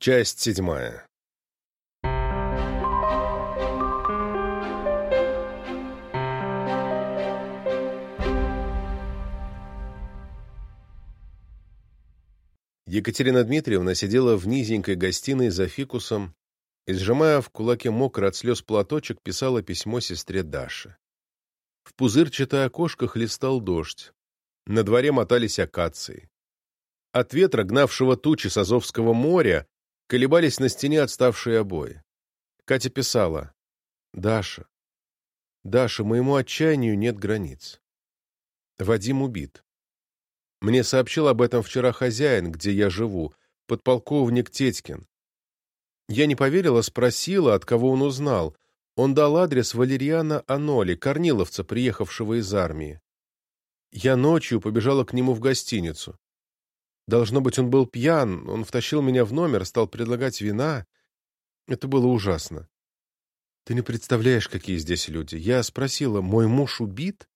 Часть седьмая. Екатерина Дмитриевна сидела в низенькой гостиной за фикусом и, сжимая в кулаке мокрый от слез платочек, писала письмо сестре Даше. В пузырчатое окошко хлестал дождь. На дворе мотались акации. От ветра, гнавшего тучи с Азовского моря, колебались на стене отставшие обои. Катя писала. «Даша, Даша, моему отчаянию нет границ. Вадим убит. Мне сообщил об этом вчера хозяин, где я живу, подполковник Тетькин. Я не поверила, спросила, от кого он узнал. Он дал адрес Валерьяна Аноли, корниловца, приехавшего из армии. Я ночью побежала к нему в гостиницу. Должно быть, он был пьян, он втащил меня в номер, стал предлагать вина. Это было ужасно. Ты не представляешь, какие здесь люди. Я спросила, мой муж убит?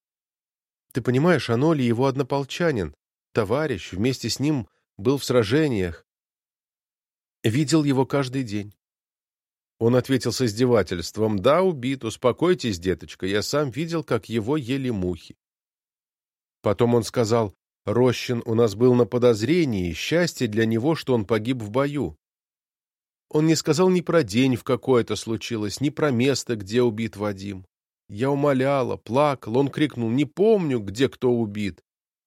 Ты понимаешь, Аноли его однополчанин товарищ, вместе с ним был в сражениях. Видел его каждый день. Он ответил с издевательством, «Да, убит, успокойтесь, деточка, я сам видел, как его ели мухи». Потом он сказал, «Рощин у нас был на подозрении, счастье для него, что он погиб в бою». Он не сказал ни про день, в какой это случилось, ни про место, где убит Вадим. Я умоляла, плакал, он крикнул, «Не помню, где кто убит»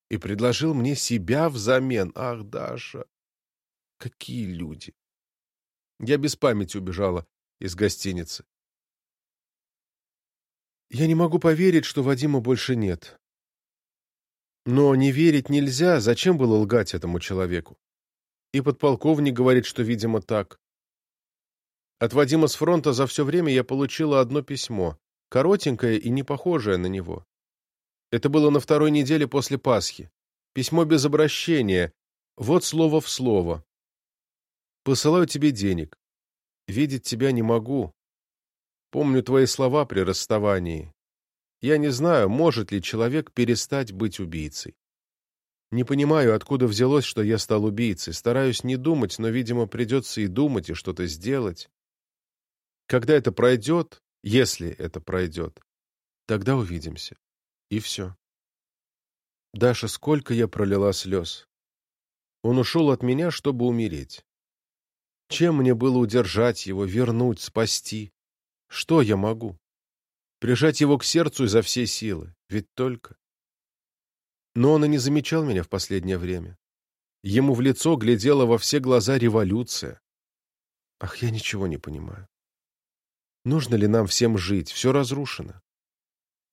и предложил мне себя взамен. Ах, Даша, какие люди! Я без памяти убежала из гостиницы. Я не могу поверить, что Вадима больше нет. Но не верить нельзя, зачем было лгать этому человеку? И подполковник говорит, что, видимо, так. От Вадима с фронта за все время я получила одно письмо, коротенькое и не похожее на него. Это было на второй неделе после Пасхи. Письмо без обращения. Вот слово в слово. Посылаю тебе денег. Видеть тебя не могу. Помню твои слова при расставании. Я не знаю, может ли человек перестать быть убийцей. Не понимаю, откуда взялось, что я стал убийцей. Стараюсь не думать, но, видимо, придется и думать, и что-то сделать. Когда это пройдет, если это пройдет, тогда увидимся. И все. Даша, сколько я пролила слез. Он ушел от меня, чтобы умереть. Чем мне было удержать его, вернуть, спасти? Что я могу? Прижать его к сердцу изо всей силы. Ведь только... Но он и не замечал меня в последнее время. Ему в лицо глядела во все глаза революция. Ах, я ничего не понимаю. Нужно ли нам всем жить? Все разрушено.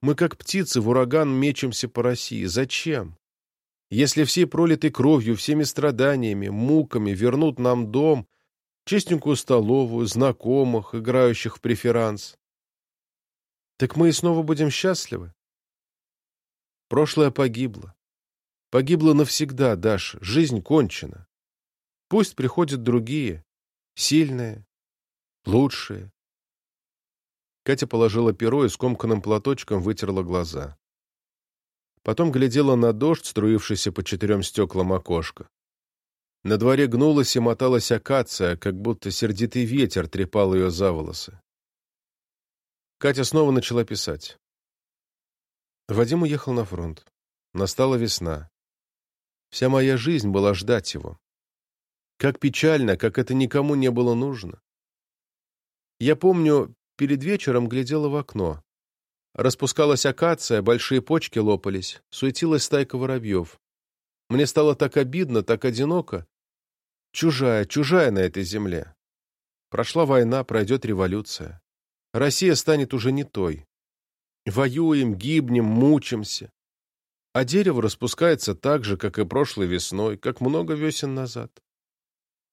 Мы, как птицы, в ураган мечемся по России. Зачем? Если всей пролитой кровью, всеми страданиями, муками вернут нам дом, чистенькую столовую, знакомых, играющих в преферанс, так мы и снова будем счастливы. Прошлое погибло. Погибло навсегда, Даша. Жизнь кончена. Пусть приходят другие, сильные, лучшие. Катя положила перо и скомканным платочком вытерла глаза. Потом глядела на дождь, струившийся по четырем стеклам окошка. На дворе гнулась и моталась акация, как будто сердитый ветер трепал ее за волосы. Катя снова начала писать. Вадим уехал на фронт. Настала весна. Вся моя жизнь была ждать его. Как печально, как это никому не было нужно. Я помню, перед вечером глядела в окно. Распускалась акация, большие почки лопались, суетилась стайка воробьев. Мне стало так обидно, так одиноко. Чужая, чужая на этой земле. Прошла война, пройдет революция. Россия станет уже не той. Воюем, гибнем, мучимся. А дерево распускается так же, как и прошлой весной, как много весен назад.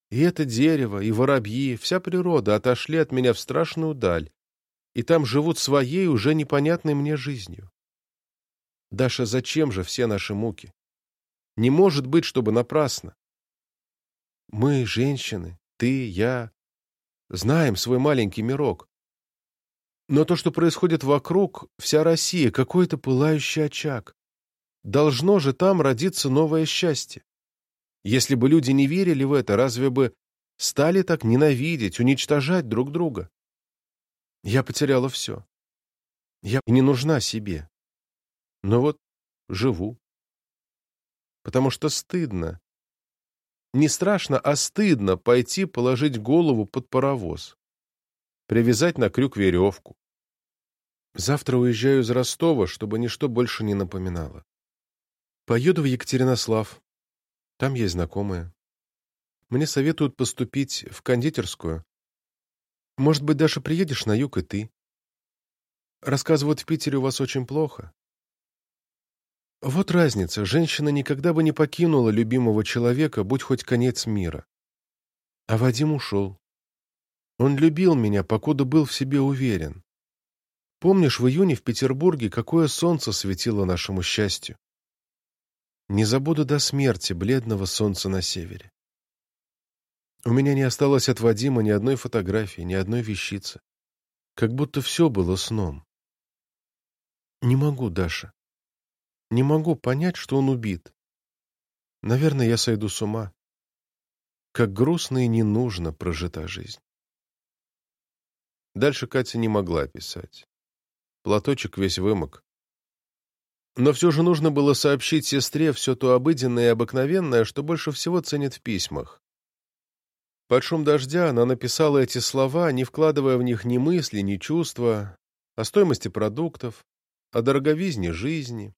И это дерево, и воробьи, вся природа отошли от меня в страшную даль, и там живут своей, уже непонятной мне жизнью. Даша, зачем же все наши муки? Не может быть, чтобы напрасно. Мы, женщины, ты, я, знаем свой маленький мирок. Но то, что происходит вокруг, вся Россия, какой-то пылающий очаг. Должно же там родиться новое счастье. Если бы люди не верили в это, разве бы Стали так ненавидеть, уничтожать друг друга. Я потеряла все. Я не нужна себе. Но вот живу. Потому что стыдно. Не страшно, а стыдно пойти положить голову под паровоз. Привязать на крюк веревку. Завтра уезжаю из Ростова, чтобы ничто больше не напоминало. Поеду в Екатеринослав. Там есть знакомые. Мне советуют поступить в кондитерскую. Может быть, даже приедешь на юг и ты. Рассказывают, в Питере у вас очень плохо. Вот разница. Женщина никогда бы не покинула любимого человека, будь хоть конец мира. А Вадим ушел. Он любил меня, покуда был в себе уверен. Помнишь, в июне в Петербурге какое солнце светило нашему счастью? Не забуду до смерти бледного солнца на севере. У меня не осталось от Вадима ни одной фотографии, ни одной вещицы. Как будто все было сном. Не могу, Даша. Не могу понять, что он убит. Наверное, я сойду с ума. Как грустно и не нужно прожита жизнь. Дальше Катя не могла писать. Платочек весь вымок. Но все же нужно было сообщить сестре все то обыденное и обыкновенное, что больше всего ценит в письмах. Под шум дождя она написала эти слова, не вкладывая в них ни мысли, ни чувства, о стоимости продуктов, о дороговизне жизни.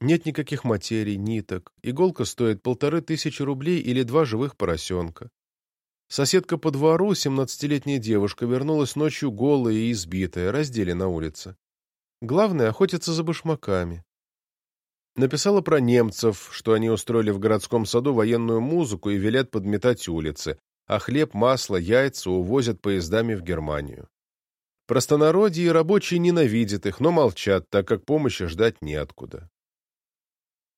Нет никаких материй, ниток, иголка стоит полторы тысячи рублей или два живых поросенка. Соседка по двору, семнадцатилетняя девушка, вернулась ночью голая и избитая, раздели на улице. Главное — охотиться за башмаками. Написала про немцев, что они устроили в городском саду военную музыку и велят подметать улицы, а хлеб, масло, яйца увозят поездами в Германию. Простонародье и рабочие ненавидят их, но молчат, так как помощи ждать неоткуда.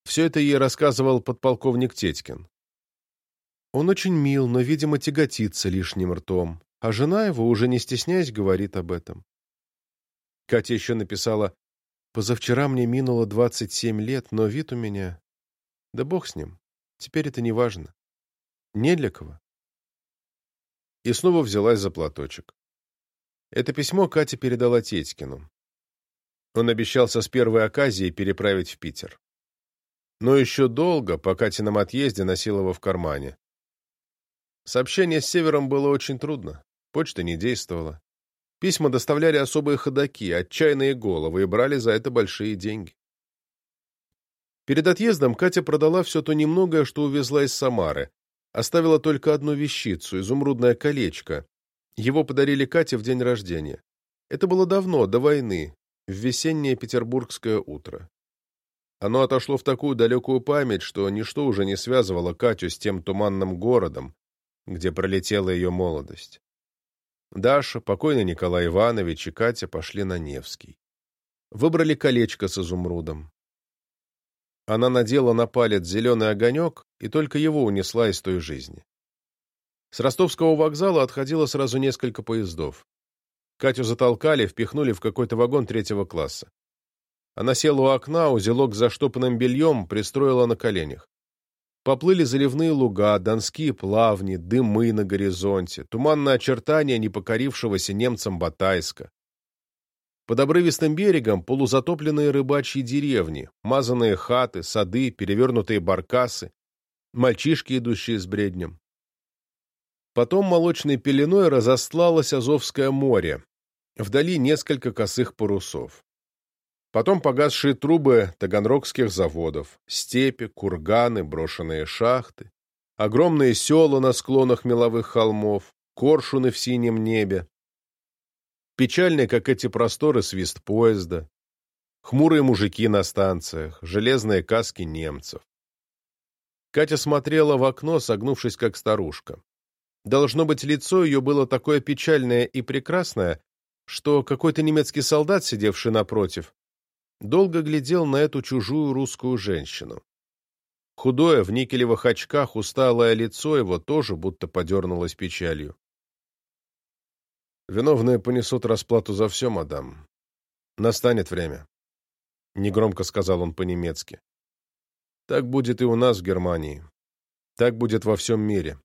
Все это ей рассказывал подполковник Тетькин. Он очень мил, но, видимо, тяготится лишним ртом, а жена его, уже не стесняясь, говорит об этом. Катя еще написала, «Позавчера мне минуло 27 лет, но вид у меня... Да бог с ним, теперь это не важно. Не для кого и снова взялась за платочек. Это письмо Катя передала Тетькину. Он обещался с первой оказией переправить в Питер. Но еще долго, по Катином отъезде, носил его в кармане. Сообщение с Севером было очень трудно. Почта не действовала. Письма доставляли особые ходаки, отчаянные головы, и брали за это большие деньги. Перед отъездом Катя продала все то немногое, что увезла из Самары, Оставила только одну вещицу — изумрудное колечко. Его подарили Кате в день рождения. Это было давно, до войны, в весеннее петербургское утро. Оно отошло в такую далекую память, что ничто уже не связывало Катю с тем туманным городом, где пролетела ее молодость. Даша, покойный Николай Иванович и Катя пошли на Невский. Выбрали колечко с изумрудом. Она надела на палец зеленый огонек и только его унесла из той жизни. С ростовского вокзала отходило сразу несколько поездов. Катю затолкали, впихнули в какой-то вагон третьего класса. Она села у окна, узелок с заштопанным бельем пристроила на коленях. Поплыли заливные луга, донские плавни, дымы на горизонте, туманное очертание непокорившегося немцам Батайска. Под обрывистым берегом полузатопленные рыбачьи деревни, мазанные хаты, сады, перевернутые баркасы, мальчишки, идущие с бреднем. Потом молочной пеленой разостлалось Азовское море, вдали несколько косых парусов. Потом погасшие трубы таганрогских заводов, степи, курганы, брошенные шахты, огромные села на склонах меловых холмов, коршуны в синем небе, Печальный, как эти просторы, свист поезда, хмурые мужики на станциях, железные каски немцев. Катя смотрела в окно, согнувшись как старушка. Должно быть, лицо ее было такое печальное и прекрасное, что какой-то немецкий солдат, сидевший напротив, долго глядел на эту чужую русскую женщину. Худое, в никелевых очках, усталое лицо его тоже будто подернулось печалью. Виновные понесут расплату за все, мадам. Настанет время. Негромко сказал он по-немецки. Так будет и у нас в Германии. Так будет во всем мире.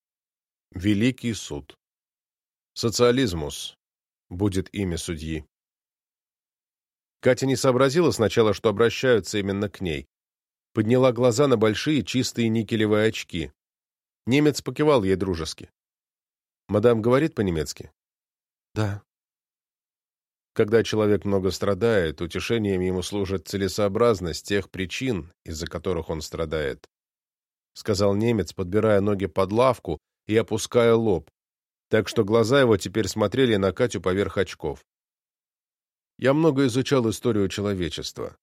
Великий суд. Социализмус будет имя судьи. Катя не сообразила сначала, что обращаются именно к ней. Подняла глаза на большие чистые никелевые очки. Немец покивал ей дружески. «Мадам говорит по-немецки?» «Да». Когда человек много страдает, утешением ему служит целесообразность тех причин, из-за которых он страдает. Сказал немец, подбирая ноги под лавку и опуская лоб, так что глаза его теперь смотрели на Катю поверх очков. Я много изучал историю человечества.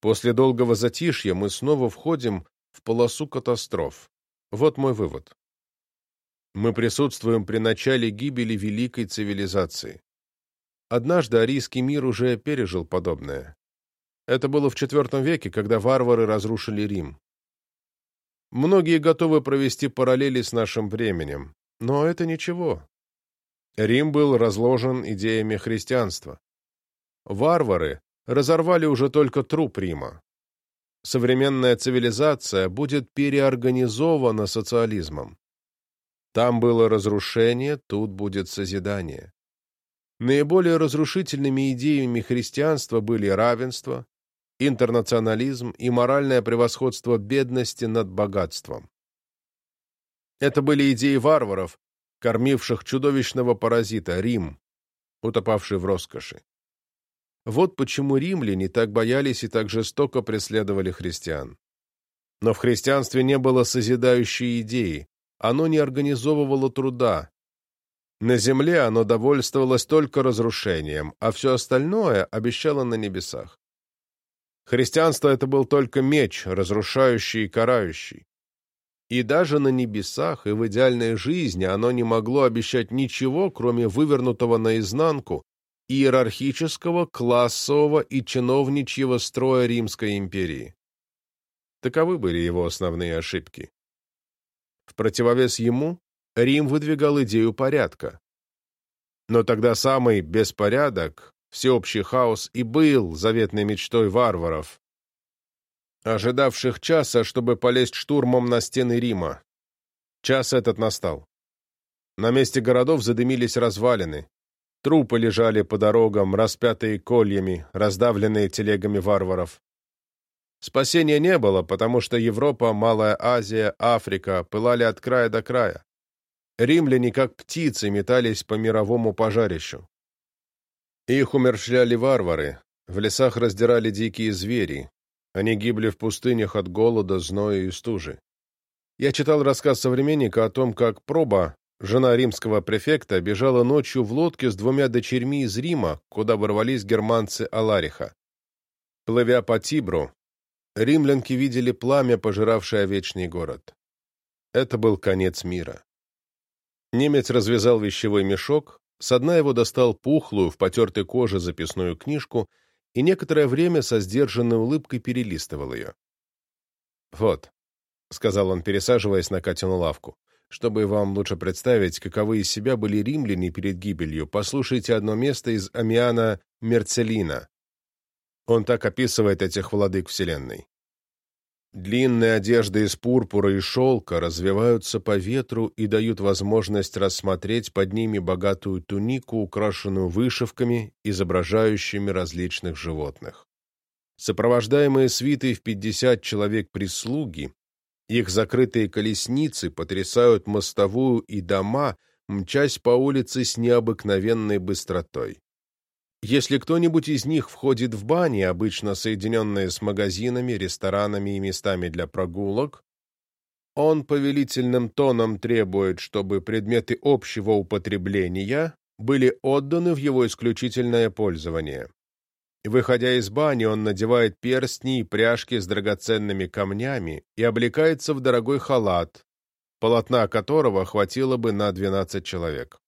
После долгого затишья мы снова входим в полосу катастроф. Вот мой вывод. Мы присутствуем при начале гибели великой цивилизации. Однажды арийский мир уже пережил подобное. Это было в IV веке, когда варвары разрушили Рим. Многие готовы провести параллели с нашим временем, но это ничего. Рим был разложен идеями христианства. Варвары разорвали уже только труп Рима. Современная цивилизация будет переорганизована социализмом. Там было разрушение, тут будет созидание. Наиболее разрушительными идеями христианства были равенство, интернационализм и моральное превосходство бедности над богатством. Это были идеи варваров, кормивших чудовищного паразита Рим, утопавший в роскоши. Вот почему римляне так боялись и так жестоко преследовали христиан. Но в христианстве не было созидающей идеи, оно не организовывало труда, на земле оно довольствовалось только разрушением, а все остальное обещало на небесах. Христианство — это был только меч, разрушающий и карающий. И даже на небесах и в идеальной жизни оно не могло обещать ничего, кроме вывернутого наизнанку иерархического, классового и чиновничьего строя Римской империи. Таковы были его основные ошибки. В противовес ему Рим выдвигал идею порядка. Но тогда самый беспорядок, всеобщий хаос и был заветной мечтой варваров, ожидавших часа, чтобы полезть штурмом на стены Рима. Час этот настал. На месте городов задымились развалины. Трупы лежали по дорогам, распятые кольями, раздавленные телегами варваров. Спасения не было, потому что Европа, Малая Азия, Африка пылали от края до края. Римляне, как птицы, метались по мировому пожарищу. Их умерщвляли варвары, в лесах раздирали дикие звери, они гибли в пустынях от голода, зноя и стужи. Я читал рассказ современника о том, как Проба, жена римского префекта, бежала ночью в лодке с двумя дочерьми из Рима, куда ворвались германцы Алариха. Плывя по Тибру, римлянки видели пламя, пожиравшее вечный город. Это был конец мира. Немец развязал вещевой мешок, с дна его достал пухлую, в потертой коже записную книжку и некоторое время со сдержанной улыбкой перелистывал ее. «Вот», — сказал он, пересаживаясь на Катину лавку, «чтобы вам лучше представить, каковы из себя были римляне перед гибелью, послушайте одно место из Амиана Мерцелина. Он так описывает этих владык Вселенной. Длинные одежды из пурпура и шелка развиваются по ветру и дают возможность рассмотреть под ними богатую тунику, украшенную вышивками, изображающими различных животных. Сопровождаемые свитой в 50 человек прислуги, их закрытые колесницы потрясают мостовую и дома, мчась по улице с необыкновенной быстротой. Если кто-нибудь из них входит в бани, обычно соединенные с магазинами, ресторанами и местами для прогулок, он повелительным тоном требует, чтобы предметы общего употребления были отданы в его исключительное пользование. Выходя из бани, он надевает перстни и пряжки с драгоценными камнями и облекается в дорогой халат, полотна которого хватило бы на 12 человек.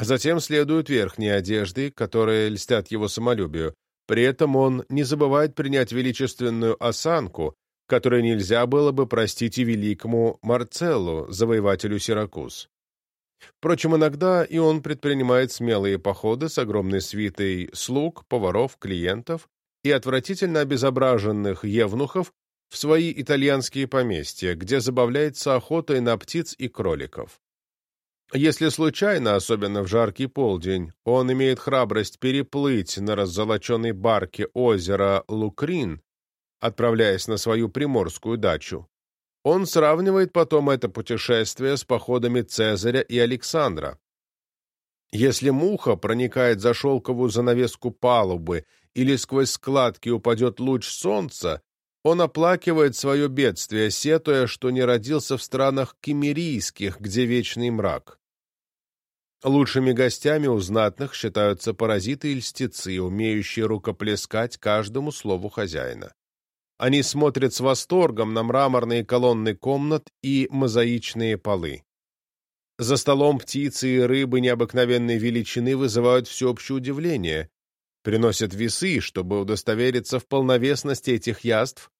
Затем следуют верхние одежды, которые льстят его самолюбию. При этом он не забывает принять величественную осанку, которой нельзя было бы простить и великому Марцеллу, завоевателю Сиракуз. Впрочем, иногда и он предпринимает смелые походы с огромной свитой слуг, поваров, клиентов и отвратительно обезображенных евнухов в свои итальянские поместья, где забавляется охотой на птиц и кроликов. Если случайно, особенно в жаркий полдень, он имеет храбрость переплыть на раззолоченной барке озера Лукрин, отправляясь на свою приморскую дачу, он сравнивает потом это путешествие с походами Цезаря и Александра. Если муха проникает за шелковую занавеску палубы или сквозь складки упадет луч солнца, он оплакивает свое бедствие, сетуя, что не родился в странах кемерийских, где вечный мрак. Лучшими гостями у знатных считаются паразиты и льстецы, умеющие рукоплескать каждому слову хозяина. Они смотрят с восторгом на мраморные колонны комнат и мозаичные полы. За столом птицы и рыбы необыкновенной величины вызывают всеобщее удивление, приносят весы, чтобы удостовериться в полновесности этих яств,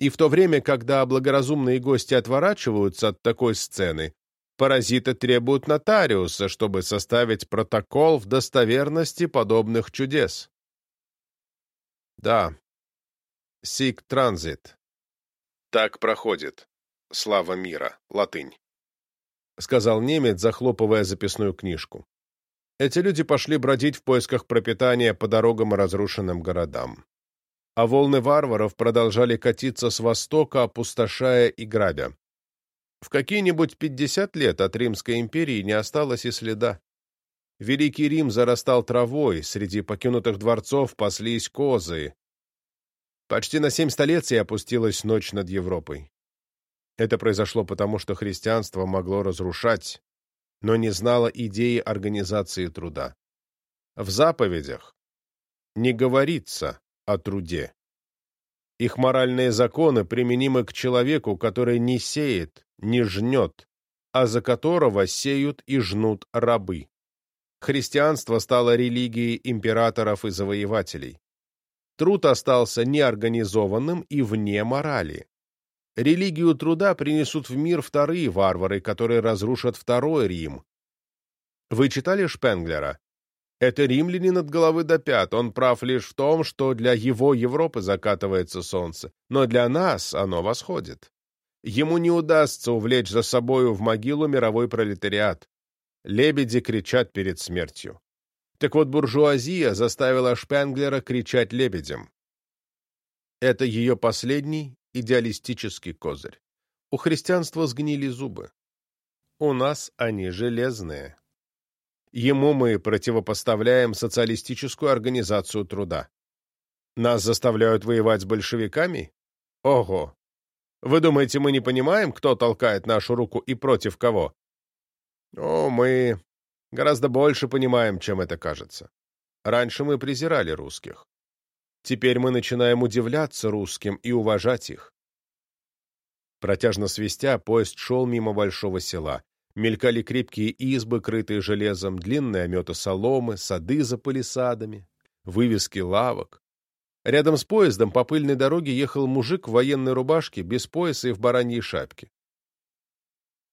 и в то время, когда благоразумные гости отворачиваются от такой сцены, паразиты требуют нотариуса, чтобы составить протокол в достоверности подобных чудес. Да, Сик транзит. Так проходит. Слава мира. Латынь. Сказал немец, захлопывая записную книжку. Эти люди пошли бродить в поисках пропитания по дорогам и разрушенным городам. А волны варваров продолжали катиться с востока, опустошая и грабя. В какие-нибудь пятьдесят лет от Римской империи не осталось и следа. Великий Рим зарастал травой, среди покинутых дворцов паслись козы, Почти на семь столетий опустилась ночь над Европой. Это произошло потому, что христианство могло разрушать, но не знало идеи организации труда. В заповедях не говорится о труде. Их моральные законы применимы к человеку, который не сеет, не жнет, а за которого сеют и жнут рабы. Христианство стало религией императоров и завоевателей. Труд остался неорганизованным и вне морали. Религию труда принесут в мир вторые варвары, которые разрушат второй Рим. Вы читали Шпенглера? Это римлянин от головы до пят. Он прав лишь в том, что для его Европы закатывается солнце, но для нас оно восходит. Ему не удастся увлечь за собою в могилу мировой пролетариат. Лебеди кричат перед смертью. Так вот, буржуазия заставила Шпенглера кричать лебедем. Это ее последний идеалистический козырь. У христианства сгнили зубы. У нас они железные. Ему мы противопоставляем социалистическую организацию труда. Нас заставляют воевать с большевиками? Ого! Вы думаете, мы не понимаем, кто толкает нашу руку и против кого? О, мы Гораздо больше понимаем, чем это кажется. Раньше мы презирали русских. Теперь мы начинаем удивляться русским и уважать их. Протяжно свистя, поезд шел мимо большого села. Мелькали крепкие избы, крытые железом, длинные ометы соломы, сады за палисадами, вывески лавок. Рядом с поездом по пыльной дороге ехал мужик в военной рубашке, без пояса и в бараньей шапке.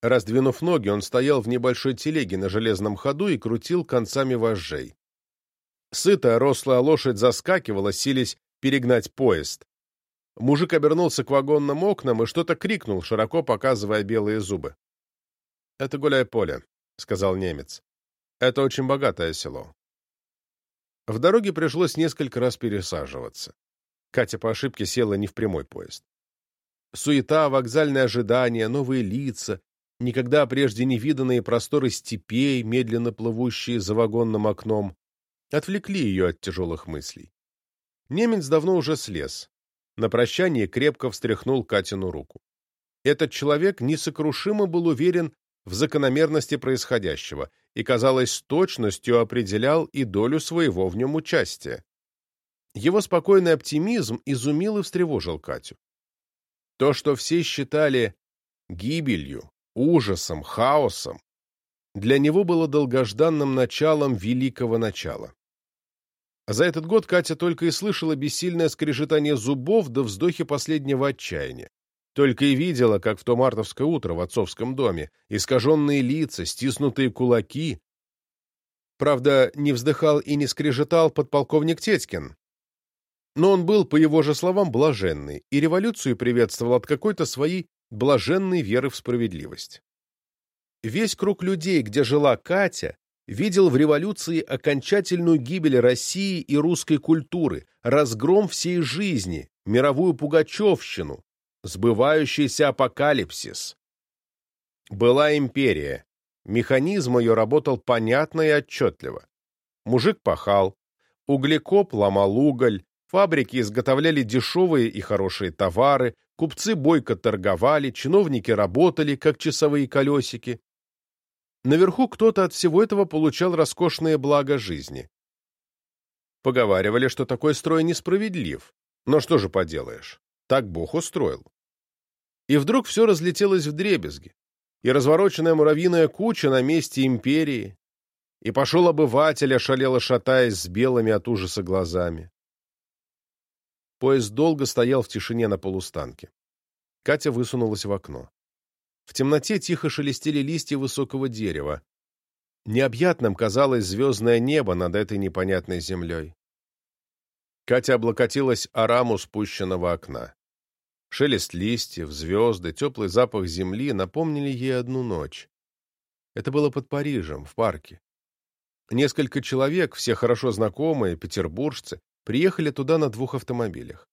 Раздвинув ноги, он стоял в небольшой телеге на железном ходу и крутил концами вожжей. Сытая рослая лошадь заскакивала, сились перегнать поезд. Мужик обернулся к вагонным окнам и что-то крикнул, широко показывая белые зубы. — Это гуляй-поле, — сказал немец. — Это очень богатое село. В дороге пришлось несколько раз пересаживаться. Катя по ошибке села не в прямой поезд. Суета, вокзальное ожидание, новые лица, никогда прежде не виданные просторы степей, медленно плывущие за вагонным окном, отвлекли ее от тяжелых мыслей. Немец давно уже слез. На прощание крепко встряхнул Катину руку. Этот человек несокрушимо был уверен в закономерности происходящего и, казалось, с точностью определял и долю своего в нем участия. Его спокойный оптимизм изумил и встревожил Катю. То, что все считали гибелью, ужасом, хаосом, для него было долгожданным началом великого начала. За этот год Катя только и слышала бессильное скрежетание зубов до вздохи последнего отчаяния. Только и видела, как в то мартовское утро в отцовском доме, искаженные лица, стиснутые кулаки. Правда, не вздыхал и не скрежетал подполковник Тетькин. Но он был, по его же словам, блаженный, и революцию приветствовал от какой-то своей блаженной веры в справедливость. Весь круг людей, где жила Катя, видел в революции окончательную гибель России и русской культуры, разгром всей жизни, мировую пугачевщину, сбывающийся апокалипсис. Была империя. Механизм ее работал понятно и отчетливо. Мужик пахал, углекоп ломал уголь, фабрики изготовляли дешевые и хорошие товары, купцы бойко торговали, чиновники работали, как часовые колесики, Наверху кто-то от всего этого получал роскошные блага жизни. Поговаривали, что такой строй несправедлив. Но что же поделаешь, так Бог устроил. И вдруг все разлетелось в дребезги, и развороченная муравьиная куча на месте империи, и пошел обыватель, ошалело шатаясь с белыми от ужаса глазами. Поезд долго стоял в тишине на полустанке. Катя высунулась в окно. В темноте тихо шелестели листья высокого дерева. Необъятным казалось звездное небо над этой непонятной землей. Катя облокотилась о раму спущенного окна. Шелест листьев, звезды, теплый запах земли напомнили ей одну ночь. Это было под Парижем, в парке. Несколько человек, все хорошо знакомые, петербуржцы, приехали туда на двух автомобилях.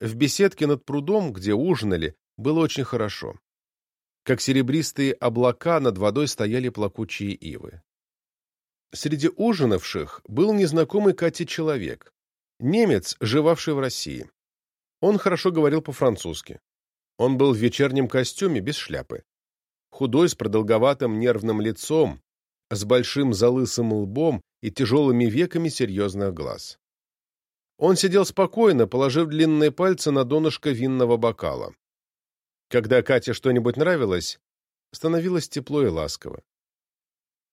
В беседке над прудом, где ужинали, было очень хорошо. Как серебристые облака над водой стояли плакучие ивы. Среди ужинавших был незнакомый Кате человек, немец, живавший в России. Он хорошо говорил по-французски. Он был в вечернем костюме, без шляпы. Худой, с продолговатым нервным лицом, с большим залысым лбом и тяжелыми веками серьезных глаз. Он сидел спокойно, положив длинные пальцы на донышко винного бокала. Когда Кате что-нибудь нравилось, становилось тепло и ласково.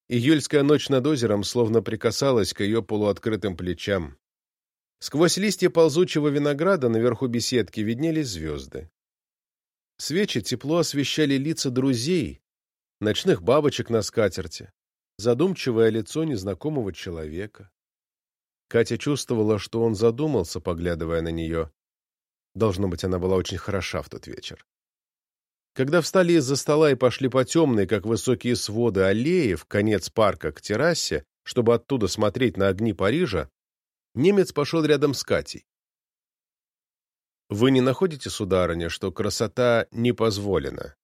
Июльская ночь над озером словно прикасалась к ее полуоткрытым плечам. Сквозь листья ползучего винограда наверху беседки виднелись звезды. Свечи тепло освещали лица друзей, ночных бабочек на скатерти, задумчивое лицо незнакомого человека. Катя чувствовала, что он задумался, поглядывая на нее. Должно быть, она была очень хороша в тот вечер. Когда встали из-за стола и пошли по темной, как высокие своды аллеи, в конец парка к террасе, чтобы оттуда смотреть на огни Парижа, немец пошел рядом с Катей. «Вы не находите, сударыня, что красота не позволена?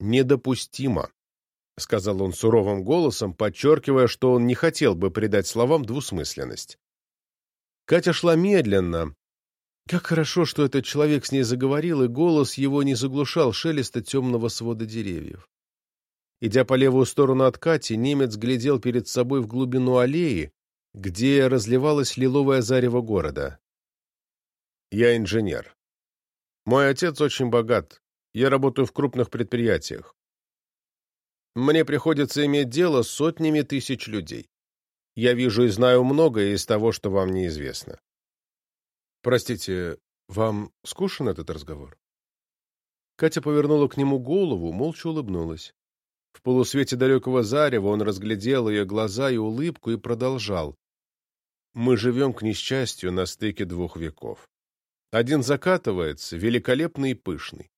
Недопустима», — сказал он суровым голосом, подчеркивая, что он не хотел бы придать словам двусмысленность. Катя шла медленно, как хорошо, что этот человек с ней заговорил, и голос его не заглушал шелеста темного свода деревьев. Идя по левую сторону от Кати, немец глядел перед собой в глубину аллеи, где разливалось лиловое зарево города. «Я инженер. Мой отец очень богат. Я работаю в крупных предприятиях. Мне приходится иметь дело с сотнями тысяч людей. Я вижу и знаю многое из того, что вам неизвестно. «Простите, вам скучен этот разговор?» Катя повернула к нему голову, молча улыбнулась. В полусвете далекого зарева он разглядел ее глаза и улыбку и продолжал. «Мы живем, к несчастью, на стыке двух веков. Один закатывается, великолепный и пышный.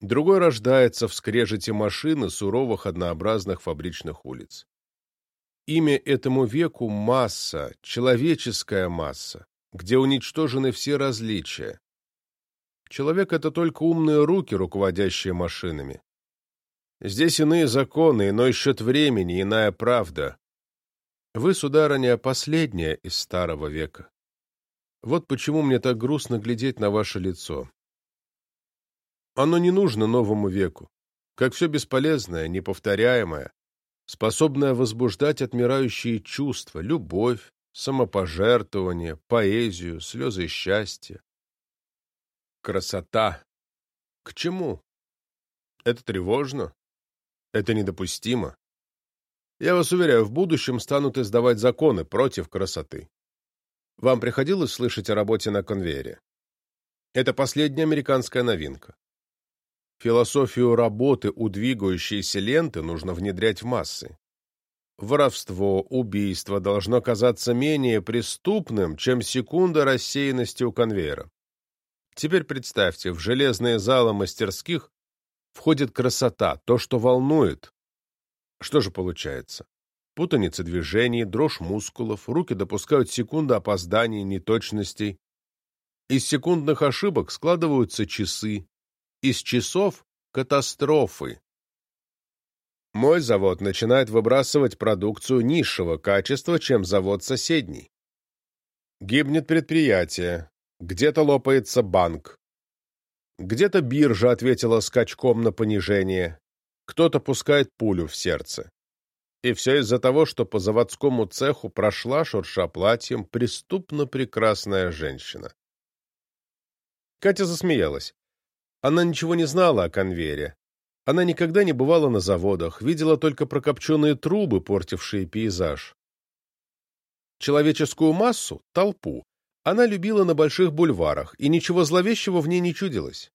Другой рождается в скрежете машины суровых однообразных фабричных улиц. Имя этому веку — масса, человеческая масса где уничтожены все различия. Человек — это только умные руки, руководящие машинами. Здесь иные законы, иной счет времени, иная правда. Вы, сударыня, последняя из старого века. Вот почему мне так грустно глядеть на ваше лицо. Оно не нужно новому веку, как все бесполезное, неповторяемое, способное возбуждать отмирающие чувства, любовь, самопожертвование, поэзию, слезы счастья. Красота. К чему? Это тревожно. Это недопустимо. Я вас уверяю, в будущем станут издавать законы против красоты. Вам приходилось слышать о работе на конвейере? Это последняя американская новинка. Философию работы у двигающейся ленты нужно внедрять в массы воровство, убийство должно казаться менее преступным, чем секунда рассеянности у конвейера. Теперь представьте, в железные залы мастерских входит красота, то, что волнует. Что же получается? Путаница движений, дрожь мускулов, руки допускают секунды опозданий, неточностей. Из секундных ошибок складываются часы. Из часов — катастрофы. Мой завод начинает выбрасывать продукцию низшего качества, чем завод соседний. Гибнет предприятие, где-то лопается банк. Где-то биржа ответила скачком на понижение, кто-то пускает пулю в сердце. И все из-за того, что по заводскому цеху прошла, шурша платьем, преступно прекрасная женщина. Катя засмеялась. Она ничего не знала о конвейере, она никогда не бывала на заводах, видела только прокопченные трубы, портившие пейзаж. Человеческую массу, толпу, она любила на больших бульварах, и ничего зловещего в ней не чудилось.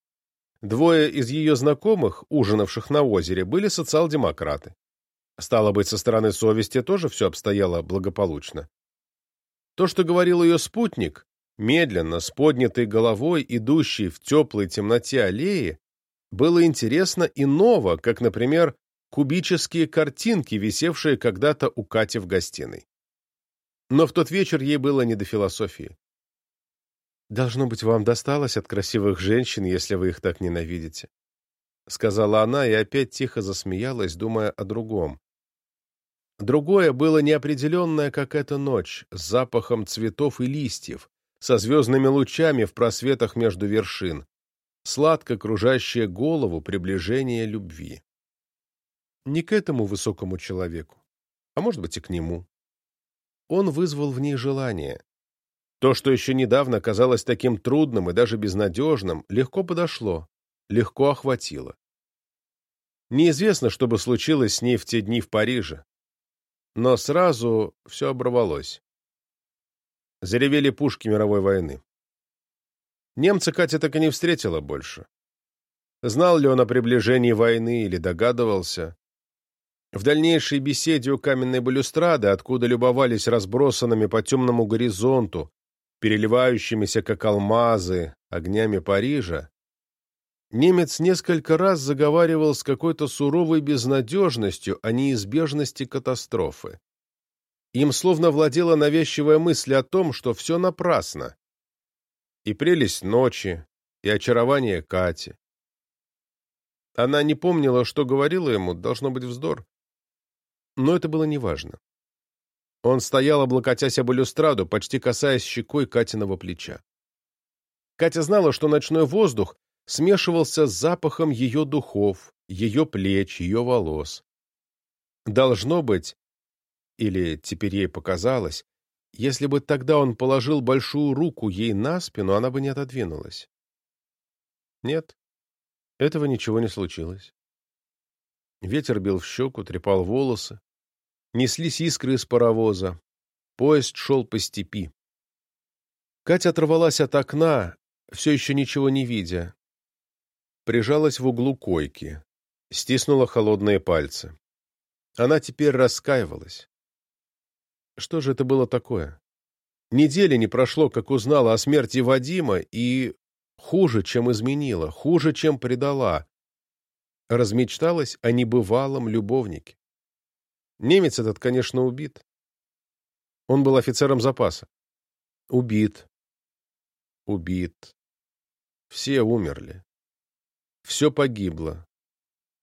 Двое из ее знакомых, ужинавших на озере, были социал-демократы. Стало быть, со стороны совести тоже все обстояло благополучно. То, что говорил ее спутник, медленно, с поднятой головой, идущий в теплой темноте аллеи, было интересно и ново, как, например, кубические картинки, висевшие когда-то у Кати в гостиной. Но в тот вечер ей было не до философии. «Должно быть, вам досталось от красивых женщин, если вы их так ненавидите», — сказала она и опять тихо засмеялась, думая о другом. Другое было неопределенное, как эта ночь, с запахом цветов и листьев, со звездными лучами в просветах между вершин, сладко кружащее голову приближение любви. Не к этому высокому человеку, а может быть и к нему. Он вызвал в ней желание. То, что еще недавно казалось таким трудным и даже безнадежным, легко подошло, легко охватило. Неизвестно, что бы случилось с ней в те дни в Париже. Но сразу все оборвалось. Заревели пушки мировой войны. Немца Катя так и не встретила больше. Знал ли он о приближении войны или догадывался? В дальнейшей беседе у каменной балюстрады, откуда любовались разбросанными по темному горизонту, переливающимися, как алмазы, огнями Парижа, немец несколько раз заговаривал с какой-то суровой безнадежностью о неизбежности катастрофы. Им словно владела навязчивая мысль о том, что все напрасно, и прелесть ночи, и очарование Кати. Она не помнила, что говорила ему, должно быть вздор. Но это было неважно. Он стоял, облокотясь об балюстраду, почти касаясь щекой Катиного плеча. Катя знала, что ночной воздух смешивался с запахом ее духов, ее плеч, ее волос. Должно быть, или теперь ей показалось, если бы тогда он положил большую руку ей на спину, она бы не отодвинулась. Нет, этого ничего не случилось. Ветер бил в щеку, трепал волосы. Неслись искры из паровоза. Поезд шел по степи. Катя оторвалась от окна, все еще ничего не видя. Прижалась в углу койки. Стиснула холодные пальцы. Она теперь раскаивалась. Что же это было такое? Недели не прошло, как узнала о смерти Вадима, и хуже, чем изменила, хуже, чем предала. Размечталась о небывалом любовнике. Немец этот, конечно, убит. Он был офицером запаса. Убит. Убит. Все умерли. Все погибло.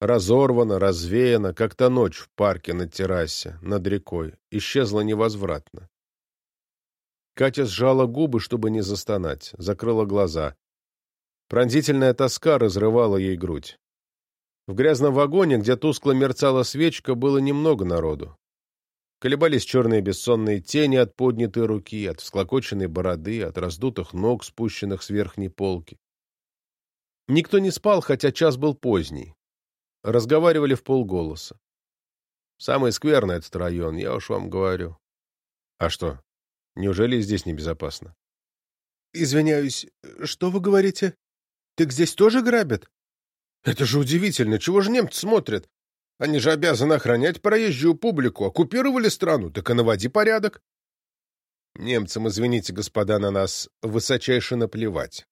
Разорвана, развеяна, как та ночь в парке на террасе, над рекой, исчезла невозвратно. Катя сжала губы, чтобы не застонать, закрыла глаза. Пронзительная тоска разрывала ей грудь. В грязном вагоне, где тускло мерцала свечка, было немного народу. Колебались черные бессонные тени от поднятой руки, от всклокоченной бороды, от раздутых ног, спущенных с верхней полки. Никто не спал, хотя час был поздний разговаривали в полголоса. Самый скверный этот район, я уж вам говорю. А что, неужели здесь небезопасно? Извиняюсь, что вы говорите? Так здесь тоже грабят? Это же удивительно, чего же немцы смотрят? Они же обязаны охранять проезжую публику, оккупировали страну, так и наводи порядок. Немцам, извините, господа, на нас высочайше наплевать.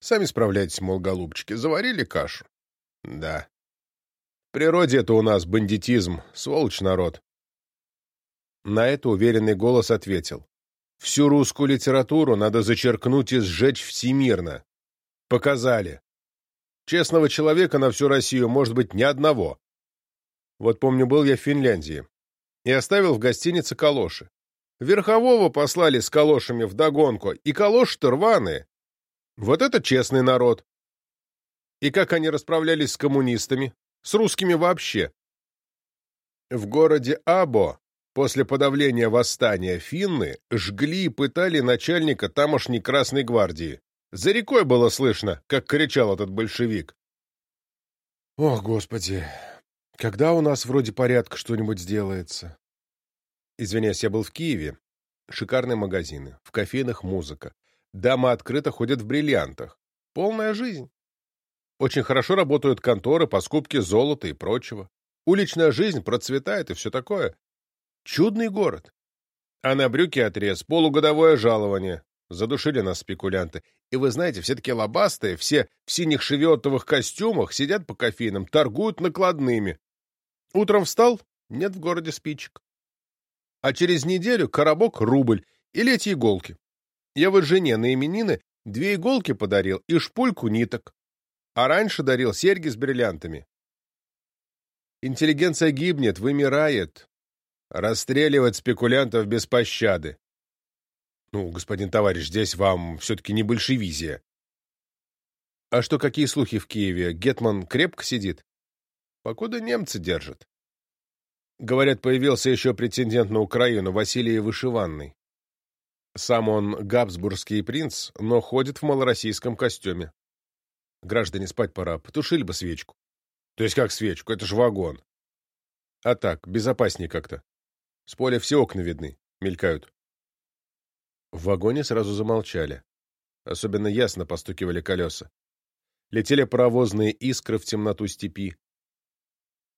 Сами справляйтесь, мол, голубчики, заварили кашу. Да. природе это у нас бандитизм, сволочь народ. На это уверенный голос ответил. Всю русскую литературу надо зачеркнуть и сжечь всемирно. Показали. Честного человека на всю Россию может быть ни одного. Вот помню, был я в Финляндии и оставил в гостинице калоши. Верхового послали с калошами вдогонку, и калоши-то рваные. Вот это честный народ. И как они расправлялись с коммунистами, с русскими вообще. В городе Або после подавления восстания финны жгли и пытали начальника тамошней Красной гвардии. За рекой было слышно, как кричал этот большевик. «Ох, Господи, когда у нас вроде порядка что-нибудь сделается?» Извиняюсь, я был в Киеве. Шикарные магазины, в кофейнах музыка. Дамы открыто ходят в бриллиантах. Полная жизнь. Очень хорошо работают конторы по скупке золота и прочего. Уличная жизнь процветает и все такое. Чудный город. А на брюки отрез, полугодовое жалование. Задушили нас спекулянты. И вы знаете, все такие лобастые, все в синих шевиотовых костюмах, сидят по кофейнам, торгуют накладными. Утром встал — нет в городе спичек. А через неделю коробок — рубль или эти иголки. Я вот жене на именины две иголки подарил и шпульку ниток. А раньше дарил серьги с бриллиантами. Интеллигенция гибнет, вымирает. Расстреливать спекулянтов без пощады. Ну, господин товарищ, здесь вам все-таки не большевизия. А что, какие слухи в Киеве? Гетман крепко сидит? Покуда немцы держат. Говорят, появился еще претендент на Украину, Василий Вышиванный. Сам он габсбургский принц, но ходит в малороссийском костюме. Граждане, спать пора, потушили бы свечку. То есть как свечку? Это ж вагон. А так, безопаснее как-то. С поля все окна видны, мелькают. В вагоне сразу замолчали. Особенно ясно постукивали колеса. Летели паровозные искры в темноту степи.